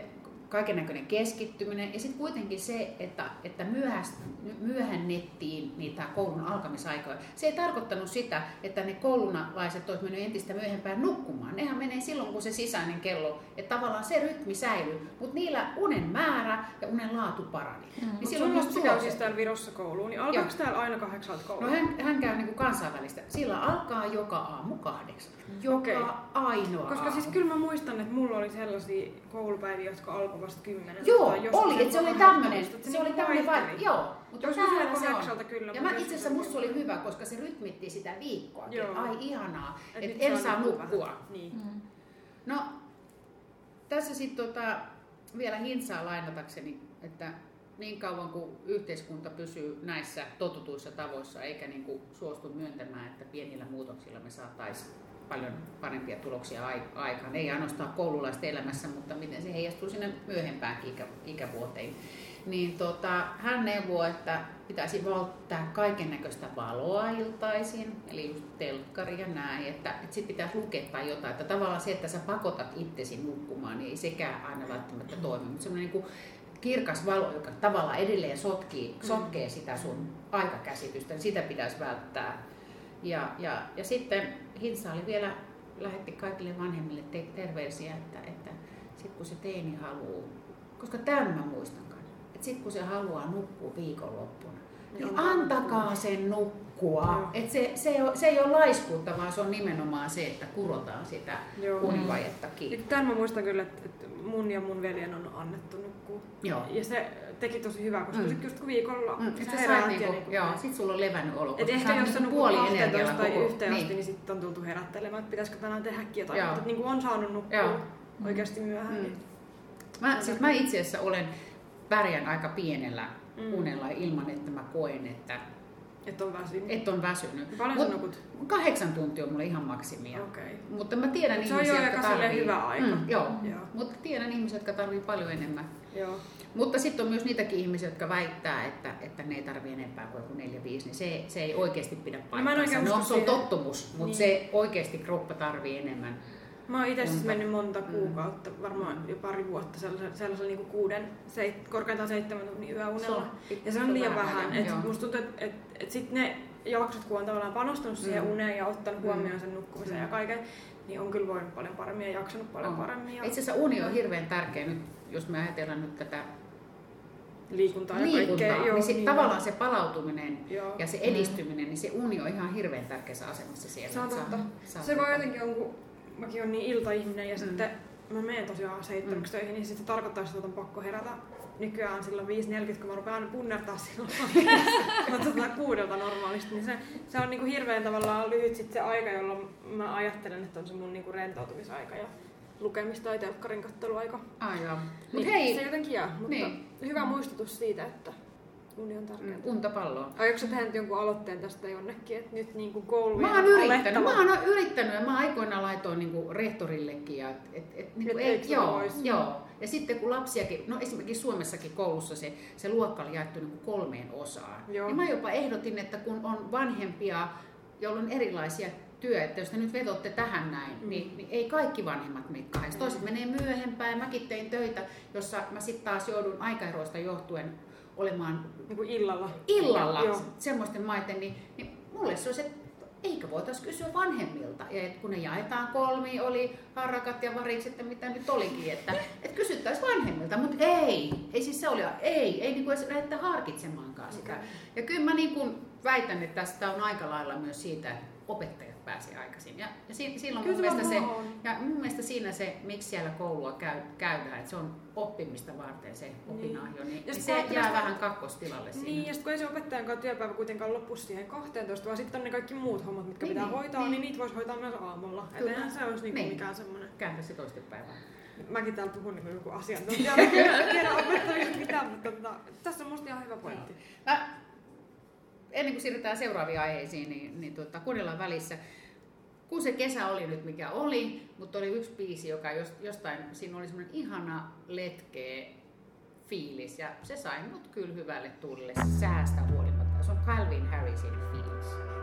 kaiken näköinen keskittyminen ja sitten kuitenkin se, että, että myöhäst, myöhännettiin niitä koulun alkamisaikoja. Se ei tarkoittanut sitä, että ne koulunalaiset olisivat mennyt entistä myöhempään nukkumaan. Nehän menee silloin, kun se sisäinen kello, että tavallaan se rytmi säilyy, mutta niillä unen määrä ja unen laatu parani. Mm. Niin Mut silloin sulla myös on siis täällä Virossa kouluun, niin alkaako Joo. täällä aina kahdeksalta kouluun? No hän, hän käy niin kansainvälistä. Sillä alkaa joka aamu kahdeksan. Joka Okei. ainoa Koska aamu. siis kyllä mä muistan, että mulla oli sellaisia koulupäiviä, jotka alkoi vasta kymmenen. Joo, tai joskus oli, että se oli tämmöinen, 12, että se oli niinku tämmöinen vai, vaihteli. joo, mutta Joskus täällä yli se on. kyllä, Ja mutta mä itse asiassa musta oli hyvä, koska se rytmitti sitä viikkoa. Joo. Ai ihanaa, Et että se en saa nukkua. Niin. No, tässä sitten tota, vielä hinsaa lainatakseni, että niin kauan kuin yhteiskunta pysyy näissä totutuissa tavoissa eikä niin kuin suostu myöntämään, että pienillä muutoksilla me saataisiin paljon parempia tuloksia ai- aikaan. Ei ainoastaan koululaisten elämässä, mutta miten se heijastuu sinne myöhempäänkin ikä, ikävuoteen. Niin tota, hän neuvoo, että pitäisi välttää kaiken näköistä valoa iltaisin, eli just telkkari ja näin, että, että sitten pitäisi lukea tai jotain. Että tavallaan se, että sä pakotat itsesi nukkumaan, niin ei sekään aina välttämättä toimi. Mutta semmoinen niin kirkas valo, joka tavallaan edelleen sotkii, sotkee sitä sun aikakäsitystä, niin sitä pitäisi välttää. Ja, ja, ja sitten Hinsa oli vielä, lähetti kaikille vanhemmille te- terveisiä, että, että sitten kun se teini haluaa, koska tämän mä muistan kanssa, että sitten kun se haluaa nukkua viikonloppuna, niin Joo. antakaa sen nukkua. Joo. Et se, se, ei ole, se ei ole laiskuutta, vaan se on nimenomaan se, että kurotaan sitä univajetta kiinni. Niin Tämän mä muistan kyllä, että, että mun ja mun veljen on annettu nukkua. Joo. Ja se teki tosi hyvää, koska Mm. mm. sitten just kun viikolla Mm, sä heräät niinku, niinku- joo, sit sulla on levännyt olo. Et ehkä jos niinku nukut puolienergialla 12 tai koko- yhteen asti, niin. niin sitten on tultu herättelemään, että pitäisikö tänään tehdäkin jotain. Mutta niinku on saanut nukkua Joo. oikeasti myöhään. Mm. Niin. Mä, siis mä itse asiassa olen pärjän aika pienellä Mm. unella ilman, että mä koen, että Että on väsynyt. et on väsynyt. Paljon Mut nukut? Kahdeksan tuntia on mulle ihan maksimia. Okei. Mutta mä tiedän Se on ihmisiä, jo jotka tarvii. hyvä aika. Mm, joo. Joo. Mutta tiedän ihmisiä, jotka tarvii paljon enemmän. Joo. Mutta sitten on myös niitäkin ihmisiä, jotka väittää, että, että ne ei tarvii enempää kuin joku 4-5, niin se, se ei oikeasti pidä mä en paikkaansa. oikein No, se on siihen. tottumus, mutta Niin. se oikeasti kroppa tarvii enemmän. Mä oon itse siis mennyt monta Mm. kuukautta, varmaan jo pari vuotta sellaisella, sellaisella niinku kuuden, seit, korkeintaan seitsemän tunnin yöunella. Ja se on liian vähän. Et joo. musta tuntuu, että et, et sit ne jaksot, kun on tavallaan panostanut siihen Mm. uneen ja ottanut Mm. huomioon sen nukkumisen Mm. ja kaiken, niin on kyllä voinut paljon paremmin ja jaksanut paljon On. paremmin. Ja Itse asiassa uni on hirveän tärkeä nyt, jos me ajatellaan nyt tätä liikuntaa ja liikuntaa, kaikkea. Joo, niin, sit niin tavallaan se palautuminen Joo. ja se edistyminen, niin se uni on ihan hirveän tärkeässä asemassa siellä. Se on totta. saa- Se saa- vaan jotenkin on, kun mäkin on niin iltaihminen ja Mm. sitten mä menen tosiaan seitsemäksi töihin, niin sitten se tarkoittaa, että on pakko herätä nykyään silloin 5.40, kun mä rupean aina punnertaa silloin mä tota kuudelta normaalisti, niin se, se on niinku hirveän tavallaan lyhyt sit se aika, jolloin mä ajattelen, että on se mun niinku rentoutumisaika ja lukemista tai telkkarin katteluaika. Ai joo. Mut Niin hei, Se jotenkin jää, mutta Niin. hyvä muistutus siitä, että uni on tärkeää. mm, untapalloa. Aiotko sä tehdä nyt jonkun aloitteen tästä jonnekin, että nyt niin kuin koulujen Mä oon yrittänyt, mä oon yrittänyt ja mä aikoinaan laitoin niinku rehtorillekin. Ja, et, et, et, niinku, Et ei, eikö joo, vois? joo. Ja sitten kun lapsiakin, no esimerkiksi Suomessakin koulussa se, se luokka oli jaettu niinku kolmeen osaan. Joo. Niin mä jopa ehdotin, että kun on vanhempia, joilla on erilaisia työ, että jos te nyt vetotte tähän näin, mm. niin, niin, ei kaikki vanhemmat mene kahdessa. Toiset menee myöhempään ja mäkin tein töitä, jossa mä sitten taas joudun aikaeroista johtuen olemaan niin kuin illalla. illalla Joo. semmoisten maiden, niin, niin mulle se olisi, että eikö voitaisiin kysyä vanhemmilta, ja et kun ne jaetaan kolmi, oli harrakat ja varikset ja mitä nyt olikin, että et kysyttäisiin vanhemmilta, mutta ei, ei siis se oli, ei, ei niin kuin edes harkitsemaankaan sitä. Ja kyllä mä niin kuin väitän, että tästä on aika lailla myös siitä, että opettajat pääsi aikaisin. Ja, ja si, silloin mun Kyllä se mielestä, se, on. ja mun mielestä siinä se, miksi siellä koulua käy, käydään, että se on oppimista varten se opinahjo, niin, Ja niin sit se jää sitä- vähän kakkostilalle siinä. Niin, ja sitten kun ei se opettajan kanssa työpäivä kuitenkaan loppu siihen 12, vaan sitten on ne kaikki muut hommat, mitkä Niin, pitää niin, hoitaa, niin. niin, niitä voisi hoitaa myös aamulla. Kyllä. eihän se olisi niinku Niin. mikään semmoinen. Käännä se toisten päivään. Mäkin täällä puhun niin kuin joku asiantuntija. En tiedä opettajista mitään, mutta tota, tässä on musta ihan hyvä pointti. Mä, ennen kuin siirrytään seuraaviin aiheisiin, niin, niin tuota, kuunnellaan välissä. Kun se kesä oli nyt mikä oli, mutta oli yksi biisi, joka jos- jostain, siinä oli semmoinen ihana letkeä fiilis ja se sai mut kyllä hyvälle tuulille säästä huolimatta. Se on Calvin Harrisin fiilis.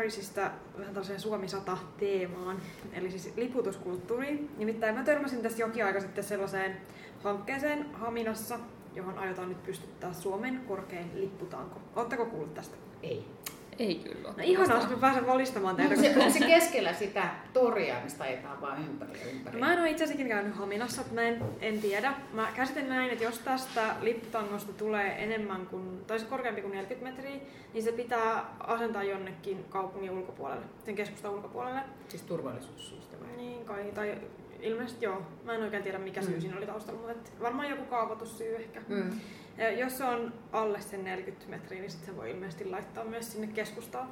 Harrisista vähän tällaiseen Suomi 100-teemaan, eli siis liputuskulttuuriin. Nimittäin mä törmäsin tässä jokin aika sitten sellaiseen hankkeeseen Haminassa, johon aiotaan nyt pystyttää Suomen korkein lipputanko. Oletteko kuullut tästä? Ei. Ei kyllä ole. No ihanaa, jos mä pääsen valistamaan teitä. Onko se, se keskellä sitä toria, mistä ajetaan vaan ympäri ja ympäri? Mä en ole itse asiassa käynyt Haminassa, että mä en, en tiedä. Mä käsitän näin, että jos tästä lipputangosta tulee enemmän kuin, tai se korkeampi kuin 40 metriä, niin se pitää asentaa jonnekin kaupungin ulkopuolelle, sen keskustan ulkopuolelle. Siis turvallisuussyistä vai? Niin kai, tai ilmeisesti joo. Mä en oikein tiedä mikä syy Mm. siinä oli taustalla, mutta varmaan joku kaavoitussyy ehkä. Mm. Ja jos se on alle sen 40 metriä, niin sit se voi ilmeisesti laittaa myös sinne keskustaan.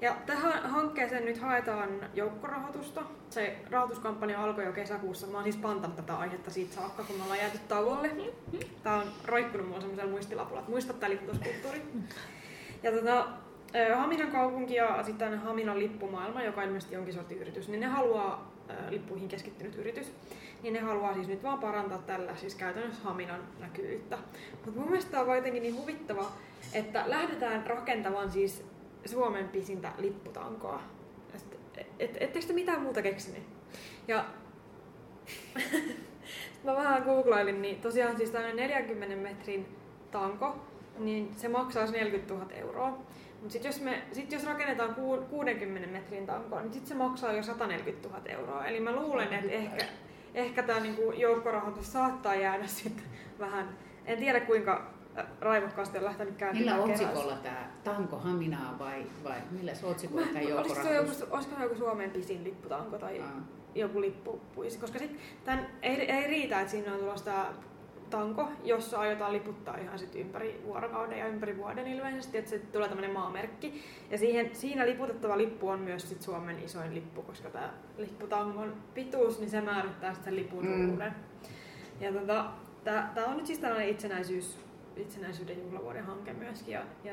Ja tähän hankkeeseen nyt haetaan joukkorahoitusta. Se rahoituskampanja alkoi jo kesäkuussa. Mä oon siis pantanut tätä aihetta siitä saakka, kun me ollaan jääty tauolle. Tää on roikkunut mulla semmoisella muistilapulla, että muista tää liputuskulttuuri. Ja tota, Haminan kaupunki ja sitten Haminan lippumaailma, joka on ilmeisesti jonkin sortin yritys, niin ne haluaa, lippuihin keskittynyt yritys, niin ne haluaa siis nyt vaan parantaa tällä siis käytännössä Haminan näkyvyyttä. Mutta mun mielestä on vaan jotenkin niin huvittava, että lähdetään rakentamaan siis Suomen pisintä lipputankoa. Sit, et, et, ettekö te mitään muuta keksinyt? Ja mä vähän googlailin, niin tosiaan siis tämmöinen 40 metrin tanko, niin se maksaa 40 000 euroa. Mutta sitten jos, me, sit jos rakennetaan ku- 60 metrin tankoa, niin sitten se maksaa jo 140 000 euroa. Eli mä luulen, että ehkä, ehkä tämä niinku joukkorahoitus saattaa jäädä sitten vähän, en tiedä kuinka äh, raivokkaasti on lähtenyt käyntiin. Millä otsikolla tämä Tanko Haminaa vai, vai millä otsikolla tämä olisiko, se joku, joukkorahoitus? olisiko se joku Suomen pisin lipputanko tai Aa. joku lippupuisi, koska sit tän ei, ei riitä, että siinä on tulossa tanko, jossa aiotaan liputtaa ihan sit ympäri vuorokauden ja ympäri vuoden ilmeisesti, että se tulee tämmöinen maamerkki. Ja siihen, siinä liputettava lippu on myös sit Suomen isoin lippu, koska tämä lipputangon pituus, niin se määrittää sit sen lipun Mm. Ja tota, tämä on nyt siis tällainen itsenäisyys, itsenäisyyden juhlavuoden hanke myöskin. Ja, ja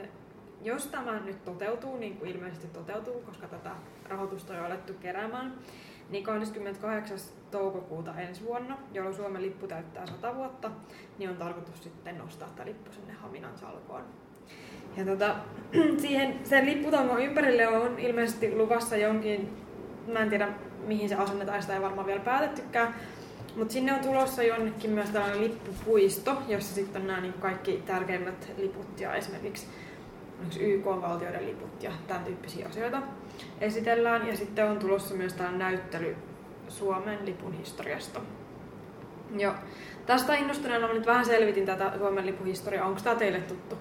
jos tämä nyt toteutuu, niin kuin ilmeisesti toteutuu, koska tätä rahoitusta on jo alettu keräämään, niin 28. toukokuuta ensi vuonna, jolloin Suomen lippu täyttää 100 vuotta, niin on tarkoitus sitten nostaa tämä lippu sinne Haminan salkoon. Ja tota, siihen, sen lipputangon ympärille on ilmeisesti luvassa jonkin, mä en tiedä mihin se asennetaan, sitä ei varmaan vielä päätettykään, mutta sinne on tulossa jonnekin myös tällainen lippupuisto, jossa sitten on nämä niin kaikki tärkeimmät liput ja esimerkiksi YK-valtioiden liput ja tämän tyyppisiä asioita esitellään. Ja sitten on tulossa myös tämä näyttely Suomen lipun historiasta. Ja tästä innostuneena mä nyt vähän selvitin tätä Suomen lipun historiaa. Onko tämä teille tuttu?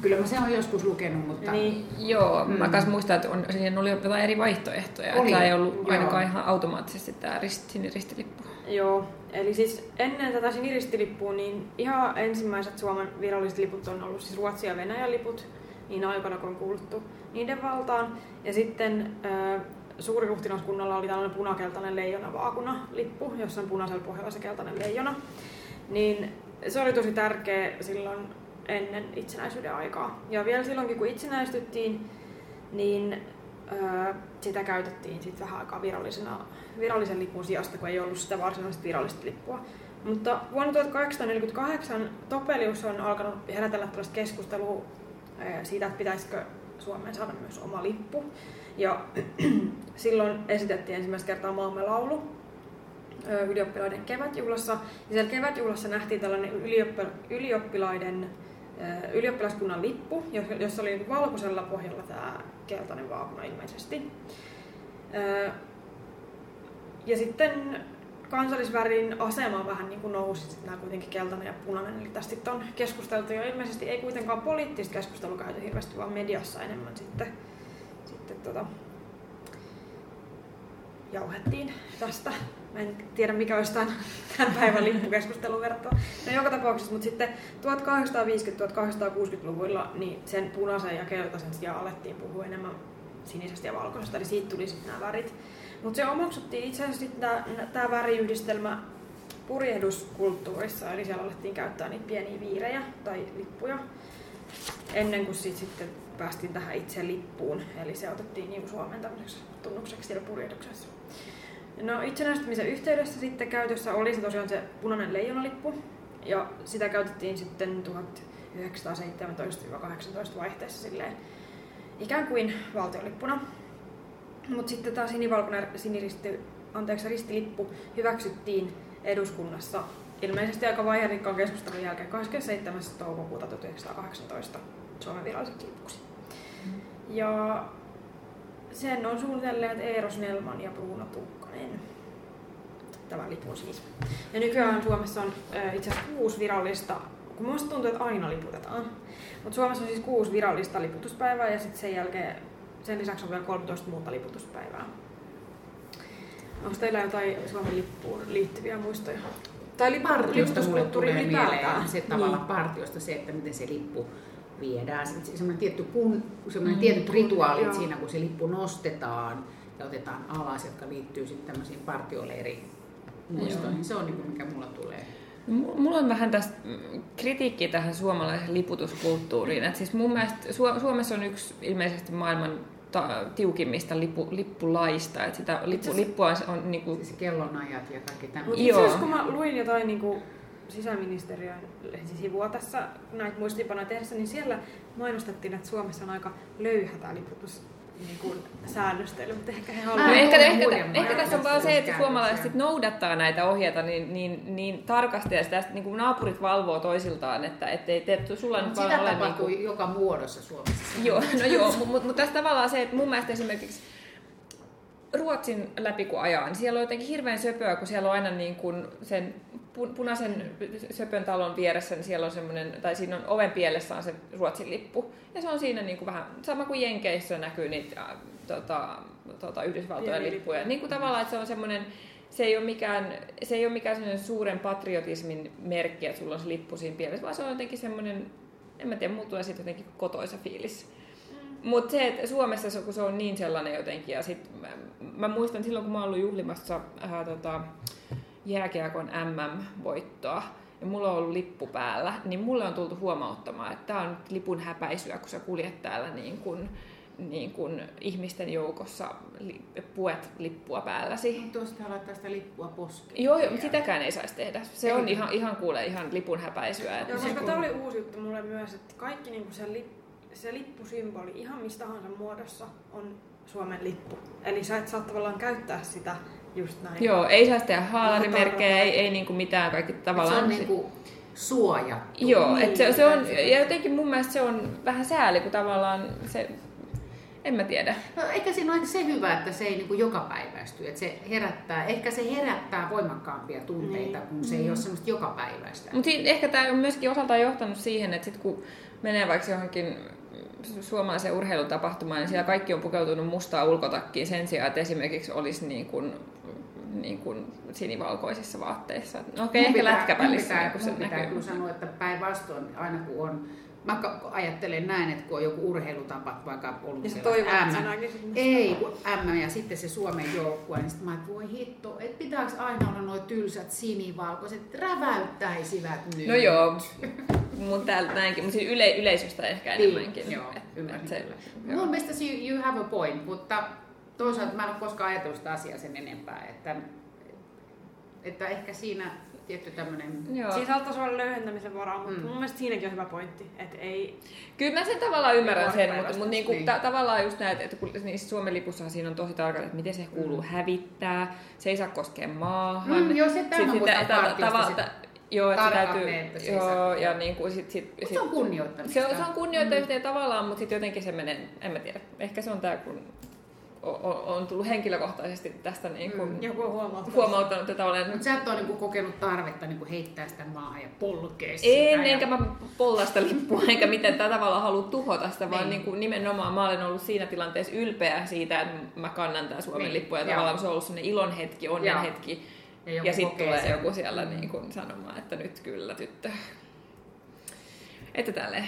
Kyllä mä sen olen joskus lukenut, mutta Niin. Joo, mm. mä kans muistan, että on, siinä oli jotain eri vaihtoehtoja. Oli, tämä ei ollut joo. ainakaan ihan automaattisesti tämä rist, siniristilippu. Joo, eli siis ennen tätä siniristilippua, niin ihan ensimmäiset Suomen viralliset liput on ollut siis Ruotsin ja Venäjän liput, niin aikana kun on kuuluttu niiden valtaan. Ja sitten suuriruhtinaskunnalla oli tällainen punakeltainen leijona vaakuna lippu, jossa on punaisella pohjalla se keltainen leijona. Niin se oli tosi tärkeä silloin ennen itsenäisyyden aikaa. Ja vielä silloinkin kun itsenäistyttiin, niin sitä käytettiin sit vähän aikaa virallisena, virallisen lipun sijasta, kun ei ollut sitä varsinaista virallista lippua. Mutta vuonna 1848 Topelius on alkanut herätellä tällaista keskustelua siitä, että pitäisikö Suomeen saada myös oma lippu. Ja silloin esitettiin ensimmäistä kertaa maamme laulu ylioppilaiden kevätjuhlassa. Ja siellä kevätjuhlassa nähtiin tällainen ylioppi- ylioppilaiden ylioppilaskunnan lippu, jos- jossa oli valkoisella pohjalla tämä keltainen vaakuna ilmeisesti. Ja sitten kansallisvärin asema vähän niin kuin nousi, sitten nämä kuitenkin keltainen ja punainen. Eli tästä on keskusteltu ja ilmeisesti ei kuitenkaan poliittista keskustelua käyty hirveästi, vaan mediassa enemmän sitten, sitten tota, jauhettiin tästä. Mä en tiedä mikä olisi tämän, tämän päivän lippukeskustelun verrattuna. No joka tapauksessa, mutta sitten 1850-1860-luvuilla niin sen punaisen ja keltaisen sijaan alettiin puhua enemmän sinisestä ja valkoisesta, eli siitä tuli sitten nämä värit. Mutta se omaksuttiin itse asiassa tämä väriyhdistelmä purjehduskulttuurissa, eli siellä alettiin käyttää niitä pieniä viirejä tai lippuja ennen kuin sit sitten päästiin tähän itse lippuun, eli se otettiin niin Suomen tunnukseksi siellä purjehduksessa. No itsenäistymisen yhteydessä sitten käytössä oli se tosiaan se punainen leijonalippu, ja sitä käytettiin sitten 1917-18 vaihteessa silleen ikään kuin valtiolippuna. Mutta sitten tämä sinivalkoinen siniristi, anteeksi, ristilippu hyväksyttiin eduskunnassa ilmeisesti aika vaiherikkaan keskustelun jälkeen 27. toukokuuta 1918 Suomen viralliseksi lipuksi. Ja sen on suunnitelleet Eero Snellman ja Bruno Tukkanen. Tämä lippu siis. Ja nykyään Suomessa on itse asiassa kuusi virallista, kun minusta tuntuu, että aina liputetaan. Mutta Suomessa on siis kuusi virallista liputuspäivää ja sitten sen jälkeen, sen lisäksi on vielä 13 muuta liputuspäivää. Onko teillä jotain Suomen lippuun liittyviä muistoja? Tai lippu- Partiosta mulle liputuskulttuuri tulee ylipäätään. mieleen se tavallaan partiosta se, että miten se lippu viedään. Se- se- Semmoinen tietty kun, semmoinen mm, tietyt rituaalit joo. siinä, kun se lippu nostetaan ja otetaan alas, jotka liittyy sitten tämmöisiin partioleiri muistoihin. Se on niin kuin, mikä mulla tulee. Mulla on vähän tästä mm, kritiikkiä tähän suomalaiseen liputuskulttuuriin. Et siis mun mielestä Su- Suomessa on yksi ilmeisesti maailman ta- tiukimmista lippu, lippulaista. Et sitä lippu, asiassa- lippua on, on niinku, Siis kellonajat ja kaikki itse Joo. asiassa kun mä luin jotain niin kuin sisäministeriön sivua tässä näitä muistiinpanoja tehdessä, niin siellä mainostettiin, että Suomessa on aika löyhä tämä liputus niin kuin säännöstely, mutta ehkä he No haluavat... en ehkä, ehkä, ehkä tässä on vaan se, että käännöksiä. suomalaiset sit noudattaa näitä ohjeita niin, niin, niin tarkasti ja sitä niin kuin naapurit valvoo toisiltaan, että ettei te, sulla nyt vaan sitä ole tapahtuu niin kuin, joka muodossa Suomessa. Joo, no joo, mutta mut, mut tässä tavallaan se, että mun mielestä esimerkiksi Ruotsin läpi kun ajaa, niin siellä on jotenkin hirveän söpöä, kun siellä on aina niin kuin sen pu- punaisen söpön talon vieressä, niin siellä on semmoinen, tai siinä on oven pielessä on se Ruotsin lippu. Ja se on siinä niin kuin vähän sama kuin Jenkeissä näkyy niitä äh, tota, tota, Yhdysvaltojen lippuja. Niin kuin tavallaan, että se on semmoinen, se ei ole mikään, se ei ole mikään semmoinen suuren patriotismin merkki, että sulla on se lippu siinä pielessä, vaan se on jotenkin semmoinen, en mä tiedä, mulla tulee siitä jotenkin kotoisa fiilis. Mutta se, että Suomessa se, kun se on niin sellainen jotenkin, ja sit mä, mä muistan silloin, kun mä oon ollut juhlimassa ää, tota, jääkiekon MM-voittoa, ja mulla on ollut lippu päällä, niin mulle on tultu huomauttamaan, että tämä on nyt lipun häpäisyä, kun sä kuljet täällä niin kuin, niin kuin ihmisten joukossa li, puet lippua päälläsi. Tuosta laittaa sitä lippua poskeen. Joo, joo, mutta sitäkään ei saisi tehdä. Se on Ei. ihan, ihan kuule ihan lipun häpäisyä. Että Joo, se, koska kun- tämä oli uusi juttu mulle myös, että kaikki niin kuin se, lip, se lippusymboli ihan mistä tahansa muodossa on Suomen lippu. Eli sä et saa tavallaan käyttää sitä just näin. Joo, ei saisi tehdä haalarimerkkejä, ei, ei niinku mitään kaikki Se tavallaan. on niinku suojattu. Joo, Niin, että se, se on, se- ja jotenkin mun mielestä se on vähän sääli, kun tavallaan se, en mä tiedä. No, eikä siinä ole se hyvä, että se ei niin joka päiväisty. Että se herättää, ehkä se herättää voimakkaampia tunteita, Niin. kun se ei ole semmoista joka päiväistä. Mutta ehkä tämä on myöskin osaltaan johtanut siihen, että sit kun menee vaikka johonkin suomalaiseen urheilutapahtumaan, niin siellä kaikki on pukeutunut mustaa ulkotakkiin sen sijaan, että esimerkiksi olisi niin kuin, niin kuin sinivalkoisissa vaatteissa. No okei, Mun ehkä pitää- lätkäpälissä mun niin pitää, kun se mun pitää kyllä sanoa, että päinvastoin aina kun on, mä ajattelen näin, että kun on joku urheilutapa, vaikka ollut Ja M, ei, kun M ja sitten se Suomen joukkue, niin sitten mä että voi hitto, että pitääkö aina olla nuo tylsät sinivalkoiset, räväyttäisivät nyt. No joo, mutta täällä näinkin, mutta siis yle, yleisöstä ehkä Niin, enemmänkin. joo, Et- ymmärrän et se- kyllä. joo. Mun mielestä you, you have a point, mutta toisaalta mä en ole koskaan ajatellut sitä asiaa sen enempää, että, että ehkä siinä tietty tämmöinen... Joo. Siinä saattaisi olla löyhentämisen varaa, mutta Mm. mun mielestä siinäkin on hyvä pointti, että ei... Kyllä mä sen tavallaan ymmärrän Ei sen, mutta, mutta niinku, niin. ta- tavallaan just näet, että kun niissä Suomen lipussahan siinä on tosi tarkat, että miten se kuuluu Mm. hävittää, se ei saa koskea maahan. Mm, joo, se tämä Sit mä sitä- ta- sit ta- Joo, että se täytyy, että joo, ja niin kuin sit, sit, sit, se on kunnioittamista. se on, se on kunnioittamista mm. tavallaan, mutta sitten jotenkin se menee, en mä tiedä, ehkä se on tää, kun on, tullut henkilökohtaisesti tästä niin kuin Mm. Joku on huomauttanut. huomauttanut, että olen Mutta sä et ole niinku kokenut tarvetta niinku heittää sitä maahan ja polkea sitä. En, ja... enkä mä polla sitä lippua, enkä miten tätä tavalla halua tuhota sitä, vaan Niin. niin kuin nimenomaan mä olen ollut siinä tilanteessa ylpeä siitä, että mä kannan tää Suomen Niin, lippua ja joo. tavallaan se on ollut sellainen ilon hetki, onnen Joo. hetki. Ja, joku Ja sitten tulee sen. joku siellä Mm. niin kuin sanomaan, että nyt kyllä tyttö. Että tälleen.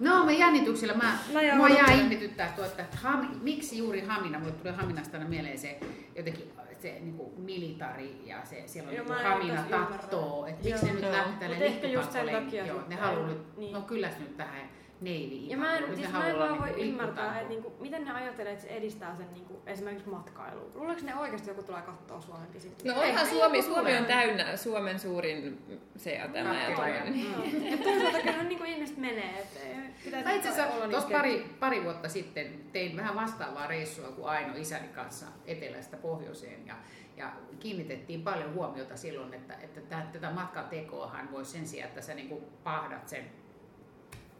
No, mä jännityksellä. Mä, Mä jään mua jää ihmetyttää tuo, että ham, miksi juuri Hamina, mulle tulee Haminasta aina mieleen se jotenkin se niinku militari ja se, siellä on Joo, niinku Hamina tattoo, että Joo. miksi ne nyt Joo. lähtee tälle ehkä just sen takia Joo, ne haluaa nyt, niin. no kyllä nyt tähän neiviin. Ja mä en, siis mä en vaan voi niinku ymmärtää, että niinku, miten ne ajattelee, että se edistää sen niinku, esimerkiksi matkailua. Luuleeko ne oikeasti joku tulee katsoa Suomenkin sitten? No onhan ei Suomi, Suomi on täynnä Suomen suurin CATM ja Kattila. toinen. Joo. Ja toisaalta kyllä niinku ihmiset menee, että itse asiassa olla tuossa niitä- pari, pari vuotta sitten tein vähän vastaavaa reissua kuin Aino isäni kanssa etelästä pohjoiseen ja, ja kiinnitettiin paljon huomiota silloin, että, että tä- tätä matkatekoahan voi sen sijaan, että sä niinku pahdat sen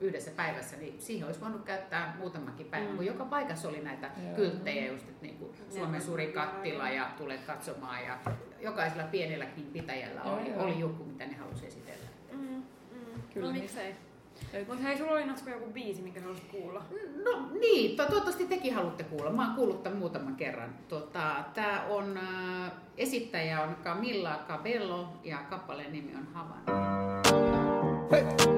yhdessä päivässä, niin siihen olisi voinut käyttää muutamakin päivä, Mm. kun joka paikassa oli näitä Joo. kylttejä, just, että niin kuin Suomen suuri kattila ja tulet katsomaan ja jokaisella pienelläkin pitäjällä Joo, oli, joo. oli joku, mitä ne halusi esitellä. Mm, mm. Kyllä, no niin. miksei. Mutta hei, sulla oli Natsko joku biisi, minkä sä haluaisit kuulla. No niin, to- toivottavasti tekin haluatte kuulla. Mä oon kuullut tämän muutaman kerran. Tota, Tämä on, äh, esittäjä on Camilla Cabello ja kappaleen nimi on Havana. Havana,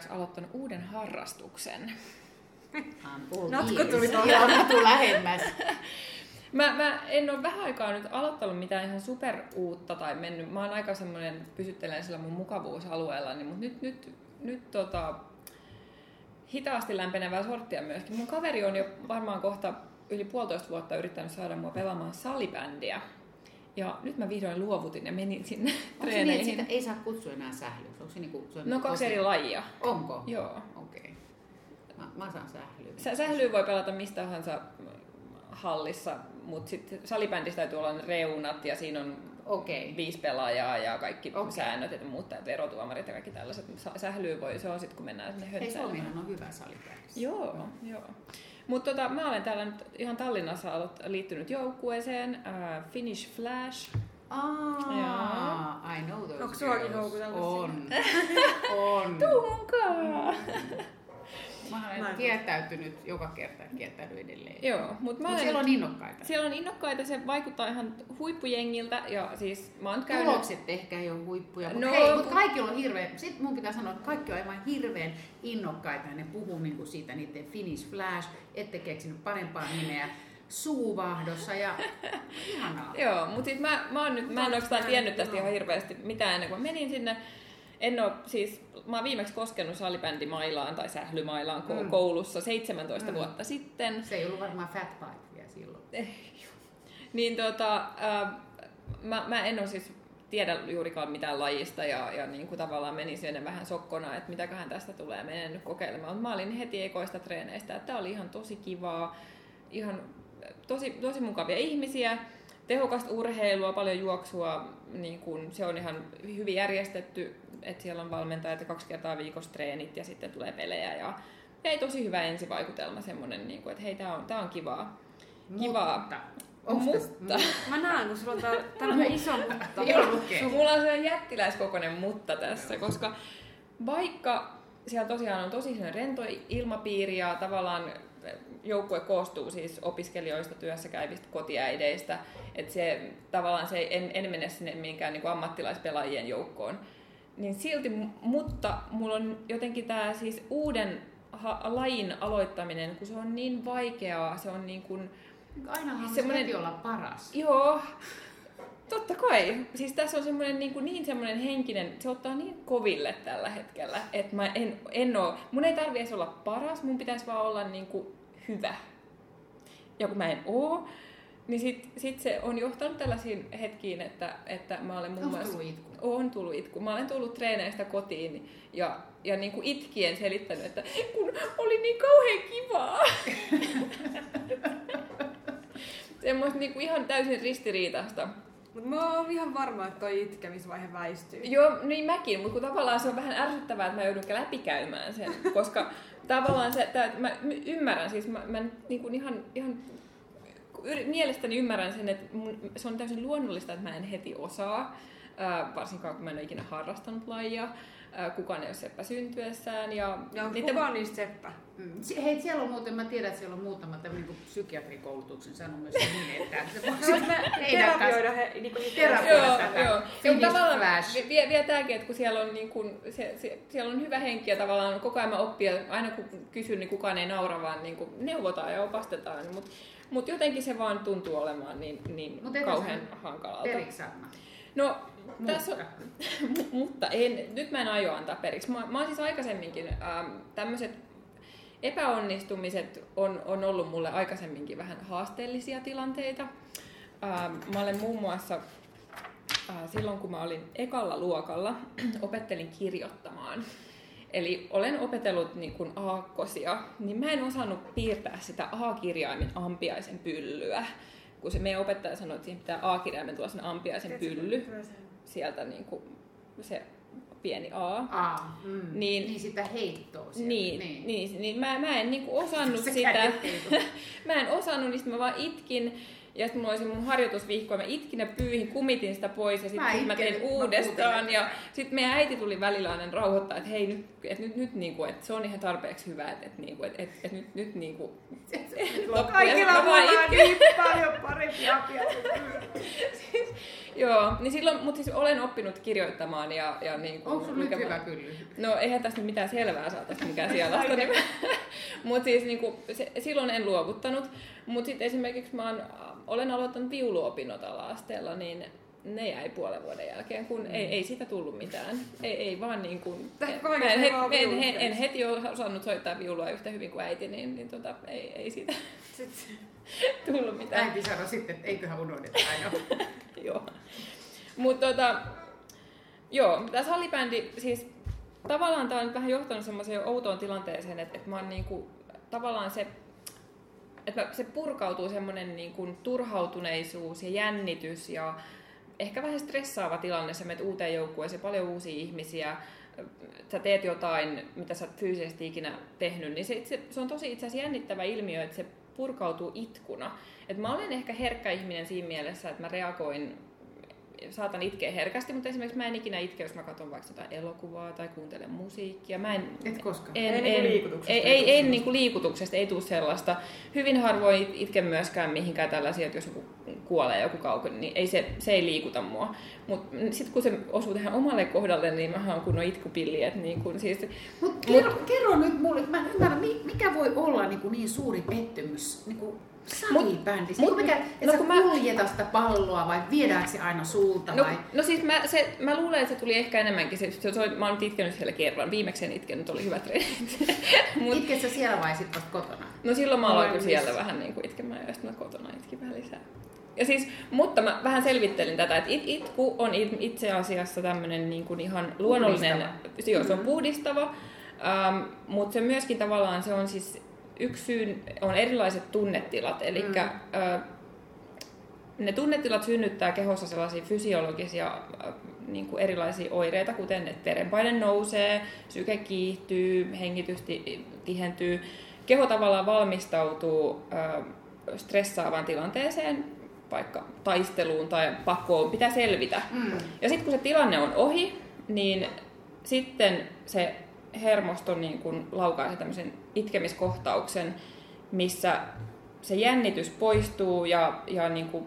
kunniaksi aloittanut uuden harrastuksen. Natko tuli tuohon. Lähemmäs. Mä, mä en ole vähän aikaa nyt aloittanut mitään ihan super uutta tai mennyt. Mä oon aika semmoinen, pysyttelen sillä mun mukavuusalueellani, mutta nyt, nyt, nyt tota, hitaasti lämpenevää sorttia myöskin. Mun kaveri on jo varmaan kohta yli puolitoista vuotta yrittänyt saada mua pelaamaan salibändiä. Ja nyt mä vihdoin luovutin ja menin sinne Onko se niin, että treeneihin. sitä ei saa kutsua enää sählyksi? Onko se niinku, se on No kaksi eri lajia. Onko? Joo. Okei. Okay. Mä, mä saan sählyä. Sä, sählyä voi pelata mistä tahansa hallissa, mutta sitten salibändissä täytyy olla reunat ja siinä on Okei. viisi pelaajaa ja kaikki okay. säännöt ja muut ja verotuomarit ja kaikki tällaiset. Sählyä voi, se on sitten kun mennään sinne Hei, höntsäilemään. Suomihan on hyvä salibändissä. Joo, joo. Mutta tota, mä olen täällä nyt ihan Tallinnassa aloit- liittynyt joukkueeseen, äh, Finnish Flash Aa, I know those Onko suakin houkuteltu On. on. Tuu mukaan! Mä Mä olen en- kiertäytynyt joka kerta ja kiertänyt edelleen. Joo, mutta mä olen- siellä on innokkaita. Siellä on innokkaita, se vaikuttaa ihan huippujengiltä ja siis mä oon käynyt... Tulokset ehkä ei ole huippuja, mutta No, hei, mutta kaikilla on hirveän, sit mun pitää sanoa, että kaikki on aivan hirveän innokkaita ja ne puhuu niinku siitä niiden Finnish Flash, ette keksinyt parempaa nimeä, suuvahdossa ja ihanaa. Joo, mutta mä, mä, oon nyt, mä en oikeastaan tiennyt tästä ihan hirveästi mitään ennen kuin mä menin sinne. En oo, siis, mä oon viimeksi koskenut salibändimailaan tai sählymailaan Mm. koulussa 17 Mm. vuotta sitten. Se ei ollut varmaan Fat Pipe vielä silloin. Niin tota, äh, mä, mä en oo siis tiedä juurikaan mitään lajista ja, ja niin kuin tavallaan menin sinne vähän sokkona, että mitäköhän tästä tulee, menen nyt kokeilemaan. Mä olin heti ekoista treeneistä, että tää oli ihan tosi kivaa, ihan tosi, tosi mukavia ihmisiä, tehokasta urheilua, paljon juoksua, niin kun se on ihan hyvin järjestetty, että siellä on valmentajat ja kaksi kertaa viikossa treenit ja sitten tulee pelejä ja ei tosi hyvä ensivaikutelma semmonen, niin kuin, että hei, tää on, tää on kivaa. Kivaa. Mutta, Mutta. Mä näen, kun sulla on tää- tällainen iso mutta. Mulla on sellainen jättiläiskokoinen mutta tässä, koska vaikka siellä tosiaan on tosi rento ilmapiiri ja tavallaan joukkue koostuu siis opiskelijoista, työssä käyvistä kotiäideistä, että se tavallaan se ei, en, en mene sinne minkään niin ammattilaispelaajien joukkoon, niin silti, mutta mulla on jotenkin tämä siis uuden ha- lajin aloittaminen, kun se on niin vaikeaa, se on niin kuin, Ainahan se Semmonen- heti olla paras. Joo, totta kai. Siis tässä on semmoinen niin, kuin niin semmoinen henkinen, se ottaa niin koville tällä hetkellä, että mä en, en oo, mun ei tarvi edes olla paras, mun pitäisi vaan olla niin kuin hyvä. Ja kun mä en oo, niin sit, sit se on johtanut tällaisiin hetkiin, että, että mä olen muun muassa... tullut itku? On tullut itku. Mä olen tullut treeneistä kotiin ja, ja niin kuin itkien selittänyt, että kun oli niin kauhean kivaa. Semmoista niin kuin ihan täysin ristiriitasta. Mut mä oon ihan varma, että toi itkemisvaihe väistyy. Joo, niin mäkin, mutta kun tavallaan se on vähän ärsyttävää, että mä joudun läpikäymään sen, koska tavallaan se, tää, mä ymmärrän, siis mä, mä niin kuin ihan, ihan mielestäni ymmärrän sen, että mun, se on täysin luonnollista, että mä en heti osaa, ää, varsinkaan kun mä en ole ikinä harrastanut lajia, ää, kukaan ei ole seppä syntyessään. Ja, Ja niiden- kukaan niistä seppä? Mm. Hei, siellä on muuten, mä tiedän, että siellä on muutama tämmöinen niin psykiatrikoulutuksen sanonut myös niin, että se Heidän terapioida he, niinku niitä Terapioida. Joo, tätä joo. Ja tavallaan Flash. vie, vielä tämäkin, että kun siellä on, niin kun, se, se, siellä on hyvä henki ja tavallaan koko ajan mä oppii, ja aina kun kysyn, niin kukaan ei naura, vaan niin kuin neuvotaan ja opastetaan. Mutta mut jotenkin se vaan tuntuu olemaan niin, niin Mut kauhean hankalalta. periksi. No, tässä on, Mutta. mu- mutta en, nyt mä en aio antaa periksi. Mä, mä oon siis aikaisemminkin, ähm, tämmöiset epäonnistumiset on, on ollut mulle aikaisemminkin vähän haasteellisia tilanteita. Ähm, mä olen muun muassa äh, silloin, kun mä olin ekalla luokalla, opettelin kirjoittamaan. Eli olen opetellut niin kuin aakkosia, niin mä en osannut piirtää sitä A-kirjaimen ampiaisen pyllyä. Kun se meidän opettaja sanoi, että siihen pitää A-kirjaimen tulla sen ampiaisen pylly sieltä niin kuin se pieni A. Aa, mm. Niin- niin, niin sitä heittoa sieltä. Niin, niin. niin, niin mä, mä en niinku osannut Se sitä. heilu. mä en osannut, niin mä vaan itkin. Ja sitten mulla oli mun harjoitusvihko, ja mä itkin ja pyyhin, kumitin sitä pois ja Mä sitten mä, tein mä uudestaan. kuuntelen. Ja sitten meidän äiti tuli välillä aina rauhoittaa, että hei nyt, et nyt, nyt niinku, että se on ihan tarpeeksi hyvä, että et, niinku, et, et, et nyt, nyt niinku. Kaikilla on mä mulla itkin. niin paljon parempi apia. Joo, niin silloin, mutta siis olen oppinut kirjoittamaan ja, ja niinku Onko sun nyt hyvä pylly? No eihän tästä nyt mitään selvää saa tästä mikään sielasta. niin, mutta siis niinku, se, silloin en luovuttanut. Mutta sitten esimerkiksi mä oon, olen aloittanut viuluopinnot ala-asteella, niin ne jäi puolen vuoden jälkeen, kun ei, ei siitä tullut mitään. Ei, ei vaan niin kuin, en, en, en, en, en, heti osannut soittaa viulua yhtä hyvin kuin äiti, niin, niin tota, ei, ei siitä Sitten tullut mitään. Äiti sanoi sitten, että eiköhän unohdeta aina. joo. Mutta tota, joo, tämä salibändi, siis tavallaan tämä on nyt vähän johtanut semmoiseen outoon tilanteeseen, että, että mä oon niinku, tavallaan se, että se purkautuu semmoinen niinku turhautuneisuus ja jännitys ja ehkä vähän stressaava tilanne, sä menet uuteen joukkueeseen, paljon uusia ihmisiä, sä teet jotain, mitä sä oot fyysisesti ikinä tehnyt, niin se, se, se on tosi itse asiassa jännittävä ilmiö, että se purkautuu itkuna. Et mä olen ehkä herkkä ihminen siinä mielessä, että mä reagoin saatan itkeä herkästi, mutta esimerkiksi mä en ikinä itke, jos mä katson vaikka jotain elokuvaa tai kuuntelen musiikkia. Mä en, Et koskaan. en, Ei niinku en, liikutuksesta ei, ei ei, sellaista. niinku liikutuksesta, ei tule sellaista. Hyvin harvoin itken myöskään mihinkään tällaisia, että jos joku kuolee joku kaukana, niin ei se, se ei liikuta mua. Mutta sitten kun se osuu tähän omalle kohdalle, niin mä oon kunnon itkupilli. Et niin kun, siis, Mut kerro, kerro nyt mulle, mä en ymmärrä, mi- mikä voi olla niin, kuin niin suuri pettymys niin kuin salibändissä? mut- mikä, et no sä mä- kuljeta sitä palloa vai viedäänkö se aina sulta No, vai? no siis mä, se, mä luulen, että se tuli ehkä enemmänkin. Se, se, se, mä oon nyt itkenyt siellä kerran. Viimeksi en itkenyt, oli hyvät treenit. Mut, Itket sä siellä vai sit vasta kotona? no silloin mä aloin kyllä siellä vähän niin kuin itkemään ja sitten mä kotona itkin vähän lisää. Ja siis, mutta mä vähän selvittelin tätä, että it, itku on it, itse asiassa tämmöinen niin kuin ihan luonnollinen, joo, se on puhdistava, ähm, mutta se myöskin tavallaan se on siis yksi syy on erilaiset tunnetilat, eli mm. ne tunnetilat synnyttää kehossa sellaisia fysiologisia niin kuin erilaisia oireita, kuten että verenpaine nousee, syke kiihtyy, hengitys ti- tihentyy. Keho tavallaan valmistautuu stressaavaan tilanteeseen, vaikka taisteluun tai pakkoon, pitää selvitä. Mm. Ja sitten kun se tilanne on ohi, niin sitten se hermosto niin kun laukaisee tämmöisen itkemiskohtauksen, missä se jännitys poistuu ja, ja niin kuin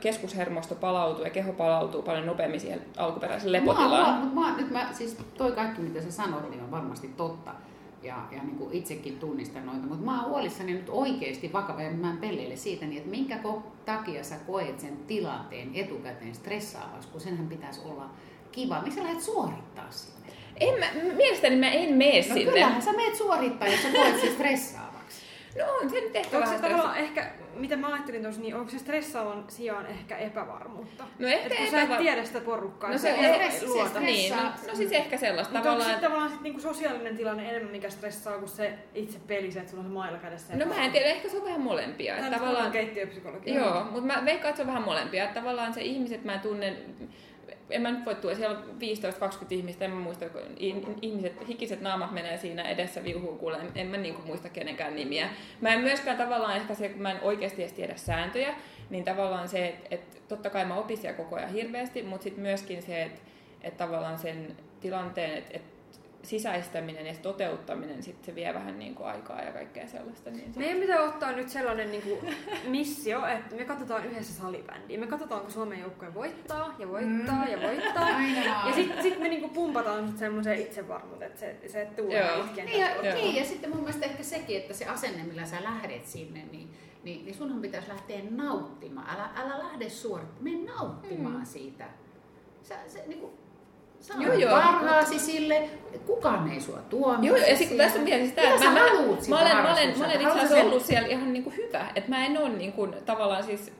keskushermosto palautuu ja keho palautuu paljon nopeammin siihen alkuperäiseen Mä, lepotilaan. mä, mä, nyt mä, siis toi kaikki mitä sä sanoit, niin on varmasti totta. Ja, ja niin kuin itsekin tunnistan noita, mutta mä oon huolissani nyt oikeasti vakava, ja mä en pelleile siitä, niin että minkä takia sä koet sen tilanteen etukäteen stressaavaksi, kun senhän pitäisi olla kiva. Miksi sä lähdet suorittaa sinne? En mä, mielestäni mä en mene No sinne. kyllähän sä meet suorittaa, jos sä koet sen stressaavaksi. No on se nyt ehkä Onko se tavallaan ehkä, mitä mä ajattelin tuossa, niin onko se stressaavan sijaan ehkä epävarmuutta? No ehkä Et kun sä et epävar- tiedä sitä porukkaa, No se, se luota. se niin, no, no siis ehkä sellaista Mutta onko tavallaan. se tavallaan sit niinku sosiaalinen tilanne enemmän, mikä stressaa kuin se itse peli, se, että sulla on se mailla kädessä? No mä en tiedä, ehkä se on vähän molempia. On tavallaan, keittiöpsykologia. Joo, mutta mä veikkaan, että se on vähän molempia. Että tavallaan se ihmiset mä tunnen, en mä nyt voi tuoda, siellä on 15-20 ihmistä, en mä muista, kun ihmiset, hikiset naamat menee siinä edessä viuhuun kuule, en, en mä niinku muista kenenkään nimiä. Mä en myöskään tavallaan ehkä se, kun mä en oikeasti edes tiedä sääntöjä, niin tavallaan se, että et, totta kai mä opin siellä koko ajan hirveästi, mutta sitten myöskin se, että et tavallaan sen tilanteen, että et sisäistäminen ja toteuttaminen, sit se vie vähän niinku aikaa ja kaikkea sellaista. Niin sit... Meidän pitää ottaa nyt sellainen niin kuin, missio, että me katsotaan yhdessä salibändiä. Me katsotaan, kun Suomen joukkue voittaa ja voittaa ja voittaa. Aina. Ja sitten sit me niinku pumpataan sit semmoiseen itsevarmuuteen, että se, se itkien Niin ja, niin, ja sitten mun mielestä ehkä sekin, että se asenne, millä sä lähdet sinne, niin, niin, niin sunhan pitäisi lähteä nauttimaan. Älä, älä lähde suorittamaan, mene nauttimaan siitä. Sä, se, niin kuin, sä Joo, joo. parhaasi sille, kukaan ei sua tuomitse. Joo, ja sitten kun tässä mietin sitä, että mä, mä, olen, mä olen, mä olen itse asiassa ollut siellä ihan niin kuin hyvä, että mä en ole niin kuin, tavallaan siis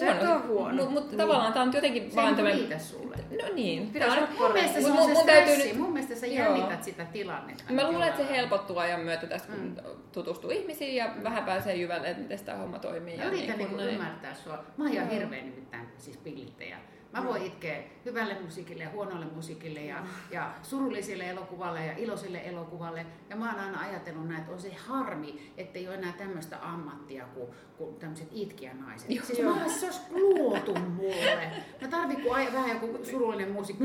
Sä et oo huono. Mutta mut, Niin. tavallaan tämä on jotenkin Se vaan ei tämmöinen... riitä sulle. No niin. Pitäis on- olla Mun mielestä se on mun- se täytyy stressi. nyt- Mun mielestä sä Joo. jännität sitä tilannetta. Mä luulen, että se helpottuu ajan myötä tästä, kun tutustuu ihmisiin ja vähän pääsee jyvälle, että miten tämä homma toimii. Mä ja yritän niin niinku kuin näin. ymmärtää sua. Mä oon ihan hirveän nimittäin siis pillittäjä. Mä voin itkeä hyvälle musiikille ja huonolle musiikille ja, ja surullisille elokuvalle ja iloisille elokuvalle. Ja mä oon aina ajatellut näin, että on se harmi, ettei ole enää tämmöistä ammattia kuin, kuin tämmöiset itkijänaiset. Joo. Siis mä se olisi luotu mulle. Mä tarvitsen vähän joku surullinen musiikki.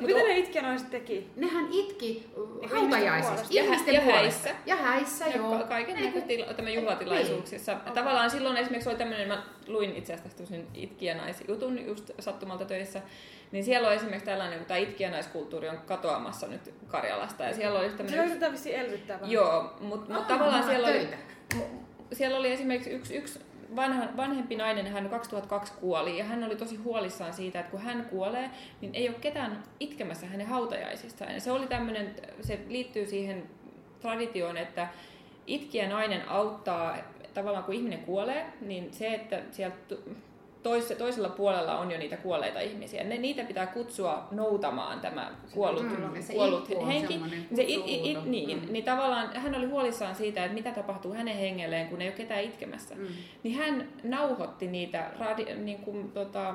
Mitä ne itkijänaiset teki? Nehän itki hautajaisissa, ihmisten ja häissä. Ja häissä, Ja joo. ka- kaiken niin juhlatilaisuuksissa. Niin. Tavallaan silloin esimerkiksi oli tämmöinen, mä luin itse asiassa tästä itkijänaisjutun just sattumalta töissä, niin siellä on esimerkiksi tällainen, kun tämä itkijänaiskulttuuri on katoamassa nyt Karjalasta. Ja siellä oli Se tämmöinen... yritetään vissiin elvyttää vähän. Joo, mutta mut tavallaan siellä oli, siellä oli esimerkiksi yksi, yksi vanha, vanhempi nainen, hän 2002 kuoli ja hän oli tosi huolissaan siitä, että kun hän kuolee, niin ei ole ketään itkemässä hänen hautajaisistaan. Ja se oli tämmöinen, se liittyy siihen traditioon, että itkiä nainen auttaa, tavallaan kun ihminen kuolee, niin se, että sieltä tois, toisella puolella on jo niitä kuolleita ihmisiä. Ne, niitä pitää kutsua noutamaan tämä kuollut, Mm, se kuollut on henki. Se it, it, it, niin, Mm. niin tavallaan hän oli huolissaan siitä, että mitä tapahtuu hänen hengelleen, kun ei ole ketään itkemässä. Mm. Niin hän nauhoitti niitä radi, niin kuin, tota,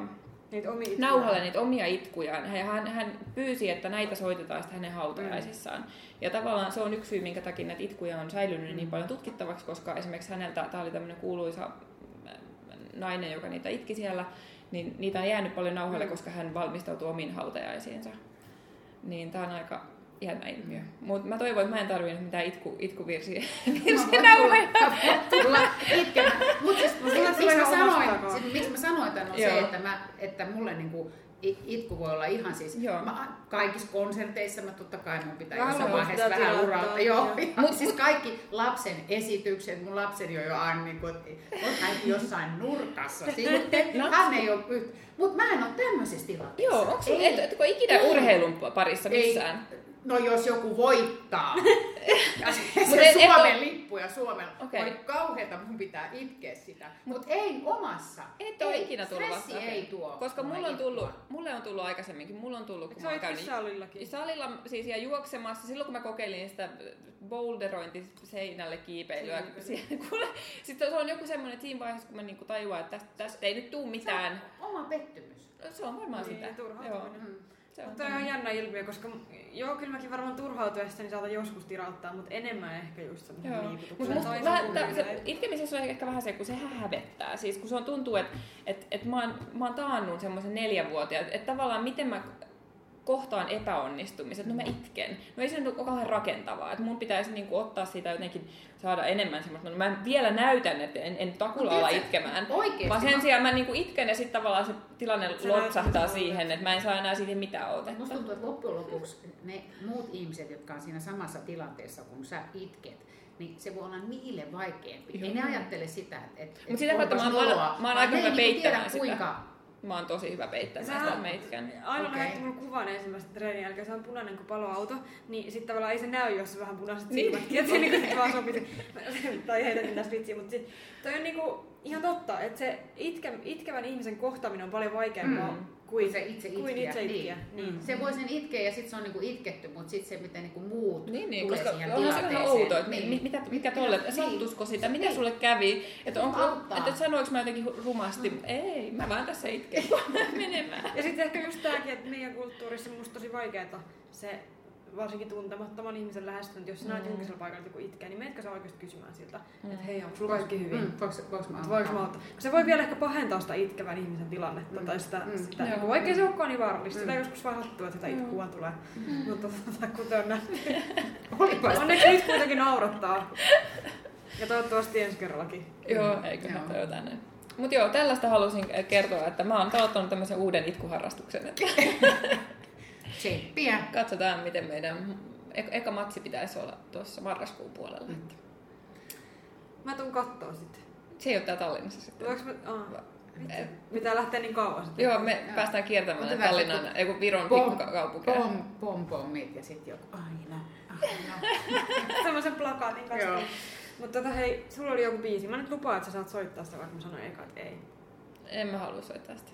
Niitä omia nauhalle niitä omia itkujaan. Ja hän, hän pyysi, että näitä soitetaan sitten hänen hautajaisissaan. Ja tavallaan se on yksi syy, minkä takia näitä itkuja on säilynyt niin paljon tutkittavaksi, koska esimerkiksi häneltä, tämä oli tämmöinen kuuluisa nainen, joka niitä itki siellä, niin niitä on jäänyt paljon nauhalle, koska hän valmistautuu omiin hautajaisiinsa. Niin tää on aika jännä ilmiö. Mutta mä toivon, että mä en tarvinnut mitään itku, tulla itkemään. Mutta siis, mä sanoin, siis, miksi mä sanoin tämän on Joo. se, että, mä, että mulle niinku, itku voi olla ihan siis, Joo. mä, kaikissa konserteissa mä totta kai mun pitää jossain vaiheessa vähän uralta. Joo, joo. mutta siis kaikki lapsen esitykset, mun lapseni on jo aina niin kuin, jossain nurkassa. Sitten hän ei ole. Mutta mä en ole tämmöisessä tilanteessa. Joo, onko sun, Ei. et, ikinä urheilun parissa missään? Ei, no jos joku voittaa. ja se, Mut se et- et Suomen oo- lippu ja Suomen. Okay. Oli kauheeta, mun pitää itkeä sitä. Mutta ei omassa. Et ole ei, ikinä tullut stressi vastaan. ei tuo. Koska mulle mulla on tullut, mulle on tullut aikaisemminkin, mulla on tullut, kun Se mä on oon itse käynyt salillakin. salilla siis ja juoksemassa, silloin kun mä kokeilin sitä boulderointi seinälle kiipeilyä, kuule, sitten se on joku semmoinen, että siinä vaiheessa kun mä niinku tajuan, että tästä, tästä ei nyt tuu mitään, Oma pettymys. se on varmaan Niin, sitä. turhautuminen. Mm. Se on Mutta on jännä ilmiö, koska joo, kyllä mäkin varmaan turhautuessa niin saatan joskus tirauttaa, mutta enemmän ehkä just semmoisen Joo. liikutuksen. Se, itkemisessä on ehkä vähän se, kun se hävettää. Siis kun se on tuntuu, että et, et mä, oon, mä oon taannut semmoisen neljävuotiaan, että et tavallaan miten mä kohtaan epäonnistumiset, no mä itken. No ei se nyt ole kauhean rakentavaa, että mun pitäisi niinku ottaa siitä jotenkin saada enemmän semmoista, no mä vielä näytän, että en, en takulla ala tiedätkö, itkemään. oikeesti Vaan sen mä- sijaan mä niinku itken ja sitten tavallaan se tilanne lotsahtaa näyttää siihen, että mä en saa enää siitä mitään Musta otetta. tuntuu, että loppujen lopuksi ne muut ihmiset, jotka on siinä samassa tilanteessa kun sä itket, niin se voi olla niille vaikeampi. Ei ne ajattele sitä, että et, Mut sitä kautta mä oon- mä oon- aika hyvä niinku peittämään sitä. kuinka Mä oon tosi hyvä peittämään sitä, itken. Aina okay. lähetti mulle kuvan ensimmäistä treenin jälkeen, se on punainen kuin paloauto, niin sitten tavallaan ei se näy, jos vähän punaiset Niin. silmätkin, että se niinku sit vaan sopisi. tai heitettiin tässä vitsiä, mutta sit, toi on niinku ihan totta, että se itke, itkevän ihmisen kohtaaminen on paljon vaikeampaa Mm. Kuin, se itse kuin itkeä. itse itkeä. Niin. Niin. Se voi sen itkeä ja sitten se on niinku itketty, mutta sitten se miten niinku muut Niin, niin tulee koska siihen onhan se vähän outoa, että niin. mi- mitä, mikä tolle, niin. sattusko sitä, Niin. mitä sulle kävi, että onko, Auttaa. että sanoinko mä jotenkin rumasti, ei, mä vaan tässä itken menemään. Ja sitten ehkä just tääkin, että meidän kulttuurissa on musta tosi vaikeeta se varsinkin tuntemattoman ihmisen lähestynyt, jos sä näet Mm. julkisella paikalla, että joku itkee, niin meetkö sä oikeasti kysymään siltä, Mm. että hei, onko sulla kaikki hyvin? Mm, voiko, voiko mä voiko auttaa? Se voi vielä ehkä pahentaa sitä itkevän ihmisen tilannetta Mm. tai sitä, Mm. sitä Joo. niin vaikka ei se olekaan niin vaarallista. Mm. Sitä joskus vaan sattuu, että sitä itkua tulee. Mutta tota, kuten on nähty. Onneksi nyt kuitenkin naurattaa. Ja toivottavasti ensi kerrallakin. Joo, eikö Joo. mä toivotaan näin. Mutta joo, tällaista halusin kertoa, että mä oon aloittanut tämmöisen uuden itkuharrastuksen. Tsemppiä. katsotaan, miten meidän e- eka matsi pitäisi olla tuossa marraskuun puolella. Mm. Mä tuun kattoo sitten. Se ei ole tää Tallinnassa sitten. Voinko mä... Aa, vitsi. Eh. Pitää lähteä niin kauas. sitten. Joo, me Joo. päästään kiertämään Tallinnan, se- ei kun Viron Pom- pikkukaupunkeja. Pom, pom, pommit ja sitten joku aina, aina. Semmoisen plakaatin kanssa. Joo. Mutta tota, hei, sulla oli joku biisi. Mä nyt lupaan, että sä saat soittaa sitä, vaikka mä sanoin eka, että ei. En mä halua soittaa sitä.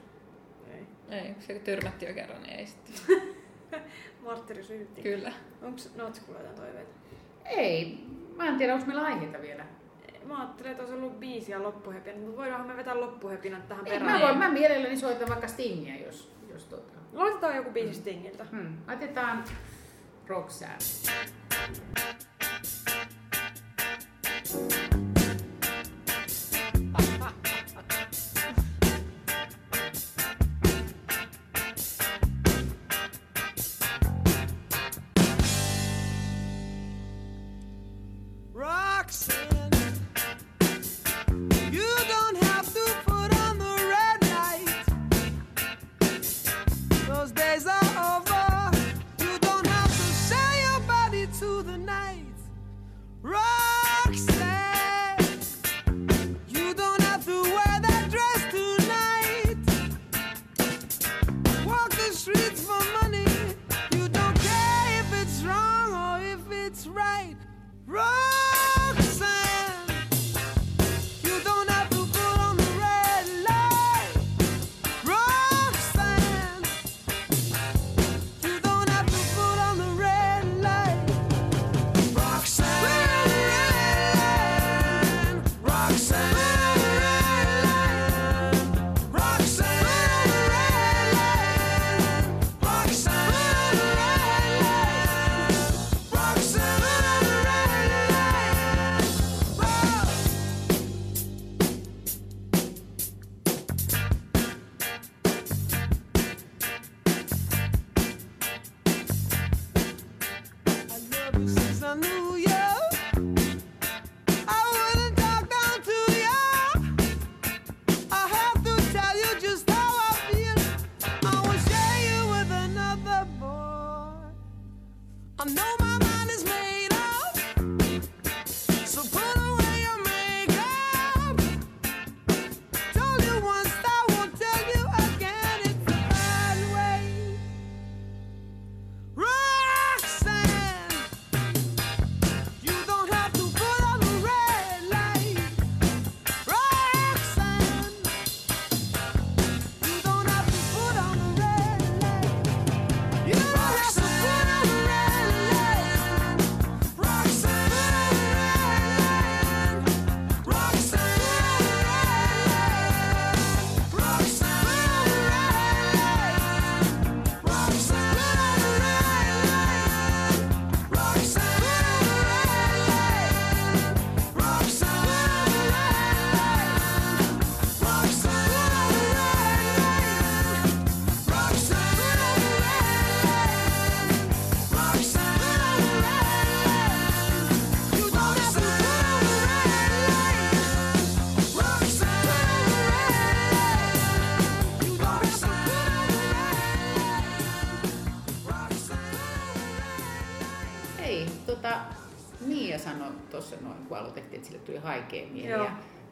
ei. Ei, se törmätti jo kerran, niin ei sitten. Martteri syytti. Kyllä. Onks Nootsikulla jotain toiveita? Ei, mä en tiedä, onko meillä aiheita vielä. Mä ajattelin, että olisi ollut biisi ja loppuhepinä, mutta voidaanhan me vetää loppuhepinät tähän Ei, perään. mä, voin, mä mielelläni soitan vaikka Stingia, jos, jos tota. Laitetaan joku biisi Stingiltä. Hmm. Laitetaan. Roxanne,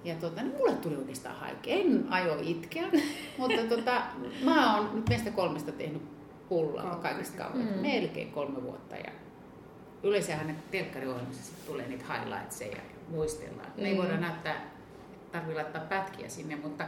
Ja, tota, niin mulle tuli oikeastaan haikea. En aio itkeä, mutta tota, mä oon nyt meistä kolmesta tehnyt pullaa kaikista kauan. Mm. Melkein kolme vuotta. Ja yleensähän ne telkkariohjelmissa tulee niitä highlightseja ja muistellaan. Mm. Ne ei Mm. voida näyttää, tarvii laittaa pätkiä sinne, mutta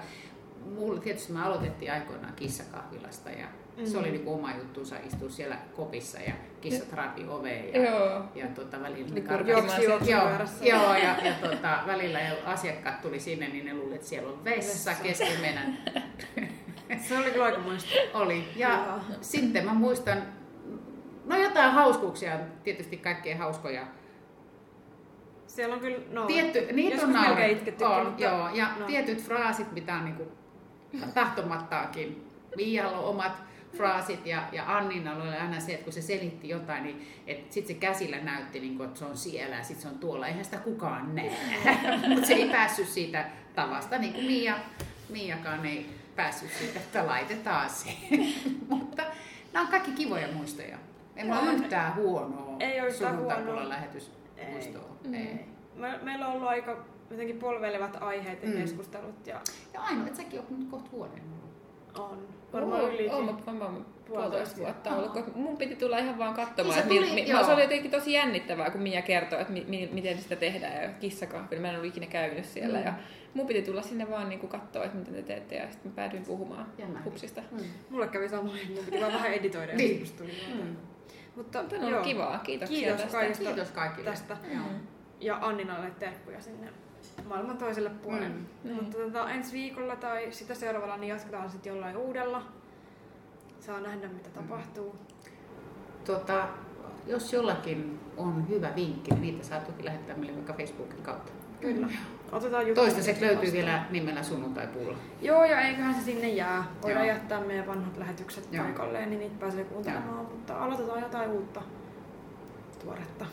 mulla tietysti me aloitettiin aikoinaan kissakahvilasta ja mm. se oli niinku oma juttuunsa istua siellä kopissa ja kissat raapi oveen ja, Joo. ja tota, välillä ne Niin sieltä. Joo, joo ja, ja tota, välillä asiakkaat tuli sinne, niin ne luulivat, että siellä on vessa Vessa. kesken. Se oli kyllä aika muista. Oli. Ja Joo. sitten mä muistan, no jotain hauskuuksia, tietysti kaikkein hauskoja. Siellä on kyllä, no, Tietty, niitä on melkein itkettykin, on, mutta, joo, ja no. tietyt fraasit, mitä on niinku tahtomattaakin. Miialla on omat fraasit ja, ja Annina oli aina se, että kun se selitti jotain, niin että sitten se käsillä näytti, niin kuin, että se on siellä ja sitten se on tuolla. Eihän sitä kukaan näe. Mutta se ei päässyt siitä tavasta, niin kuin Mia, Miakaan ei päässyt siitä, että laitetaan se. Mutta nämä on kaikki kivoja muistoja. En Joo, ole yhtään huonoa Ei ole yhtään huonoa. lähetysmuistoa. Mm. Ei. Me, meillä on ollut aika jotenkin polveilevat aiheet ja Mm. keskustelut ja Ja ainoa, että säkin oot nyt kohta vuoden. On varmaan Oo, ylikin. oo, mä varmaan puolitoista vuotta ollut, koska mun piti tulla ihan vaan katsomaan. Niin se että tuli, mi, mi, se oli jotenkin tosi jännittävää, kun Mia kertoi, että mi, mi, miten sitä tehdään ja kissakahvilla. Mä en ollut ikinä käynyt siellä. Mm. Ja mun piti tulla sinne vaan niin katsoa, että miten te teette ja sitten mä päädyin puhumaan Jännä. hupsista. Mm. Mulle kävi samoin, mun piti vaan vähän editoida ja Niin. tuli Mm. Mutta Mutta on ollut joo, kivaa. Kiitoksia Kiitos tästä. kaikista. Kiitos kaikille. tästä. Mm. Ja Anninalle terkkuja sinne maailman toiselle puolelle. Mm. Mm. Mutta tota, ensi viikolla tai sitä seuraavalla niin jatketaan sitten jollain uudella. Saa nähdä mitä tapahtuu. Tota, jos jollakin on hyvä vinkki, niin niitä saa toki lähettää meille vaikka Facebookin kautta. Kyllä. Otetaan juttu. Toistaiseksi löytyy vielä nimellä sunnuntaipulla. Joo, ja eiköhän se sinne jää. Voidaan Joo. jättää meidän vanhat lähetykset Joo. paikalleen, niin niitä pääsee kuuntelemaan. Mutta aloitetaan jotain uutta tuoretta.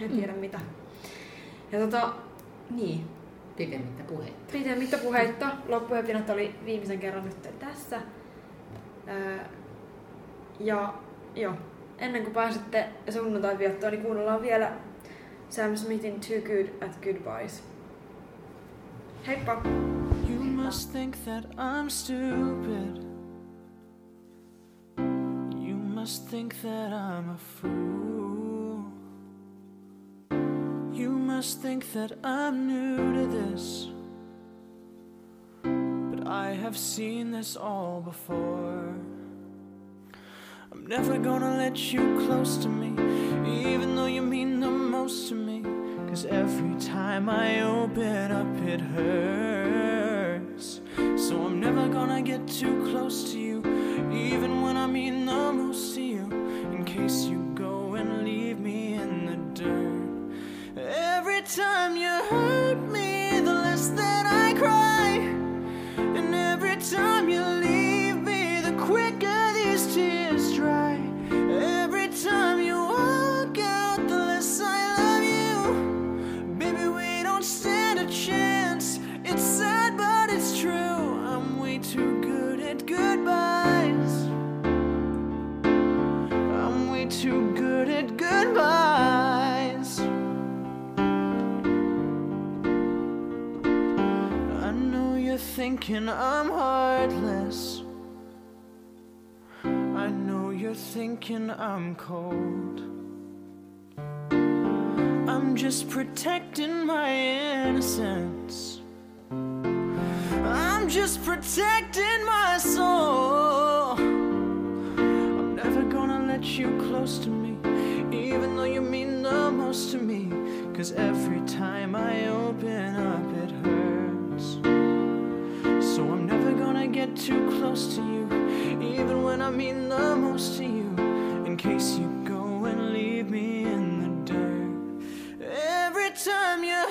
En tiedä mitä. Ja tota, niin. Pidemmittä puhetta. Pidemmittä puheitta. Loppuhepinat oli viimeisen kerran nyt tässä. Öö, ja joo, ennen kuin pääsette sunnuntain viettoon, niin kuunnellaan vielä Sam Smithin Too Good at Goodbyes. Heippa! You must think that I'm stupid. You must think that I'm a fool. Must think that I'm new to this. But I have seen this all before. I'm never gonna let you close to me, even though you mean the most to me. Cause every time I open up, it hurts. So I'm never gonna get too close to you, even when I mean the most to you. In case you time you hurt thinking I'm heartless. I know you're thinking I'm cold. I'm just protecting my innocence. I'm just protecting my soul. I'm never gonna let you close to me, even though you mean the most to me. Cause every time I open up, gonna get too close to you, even when I mean the most to you. In case you go and leave me in the dirt. Every time you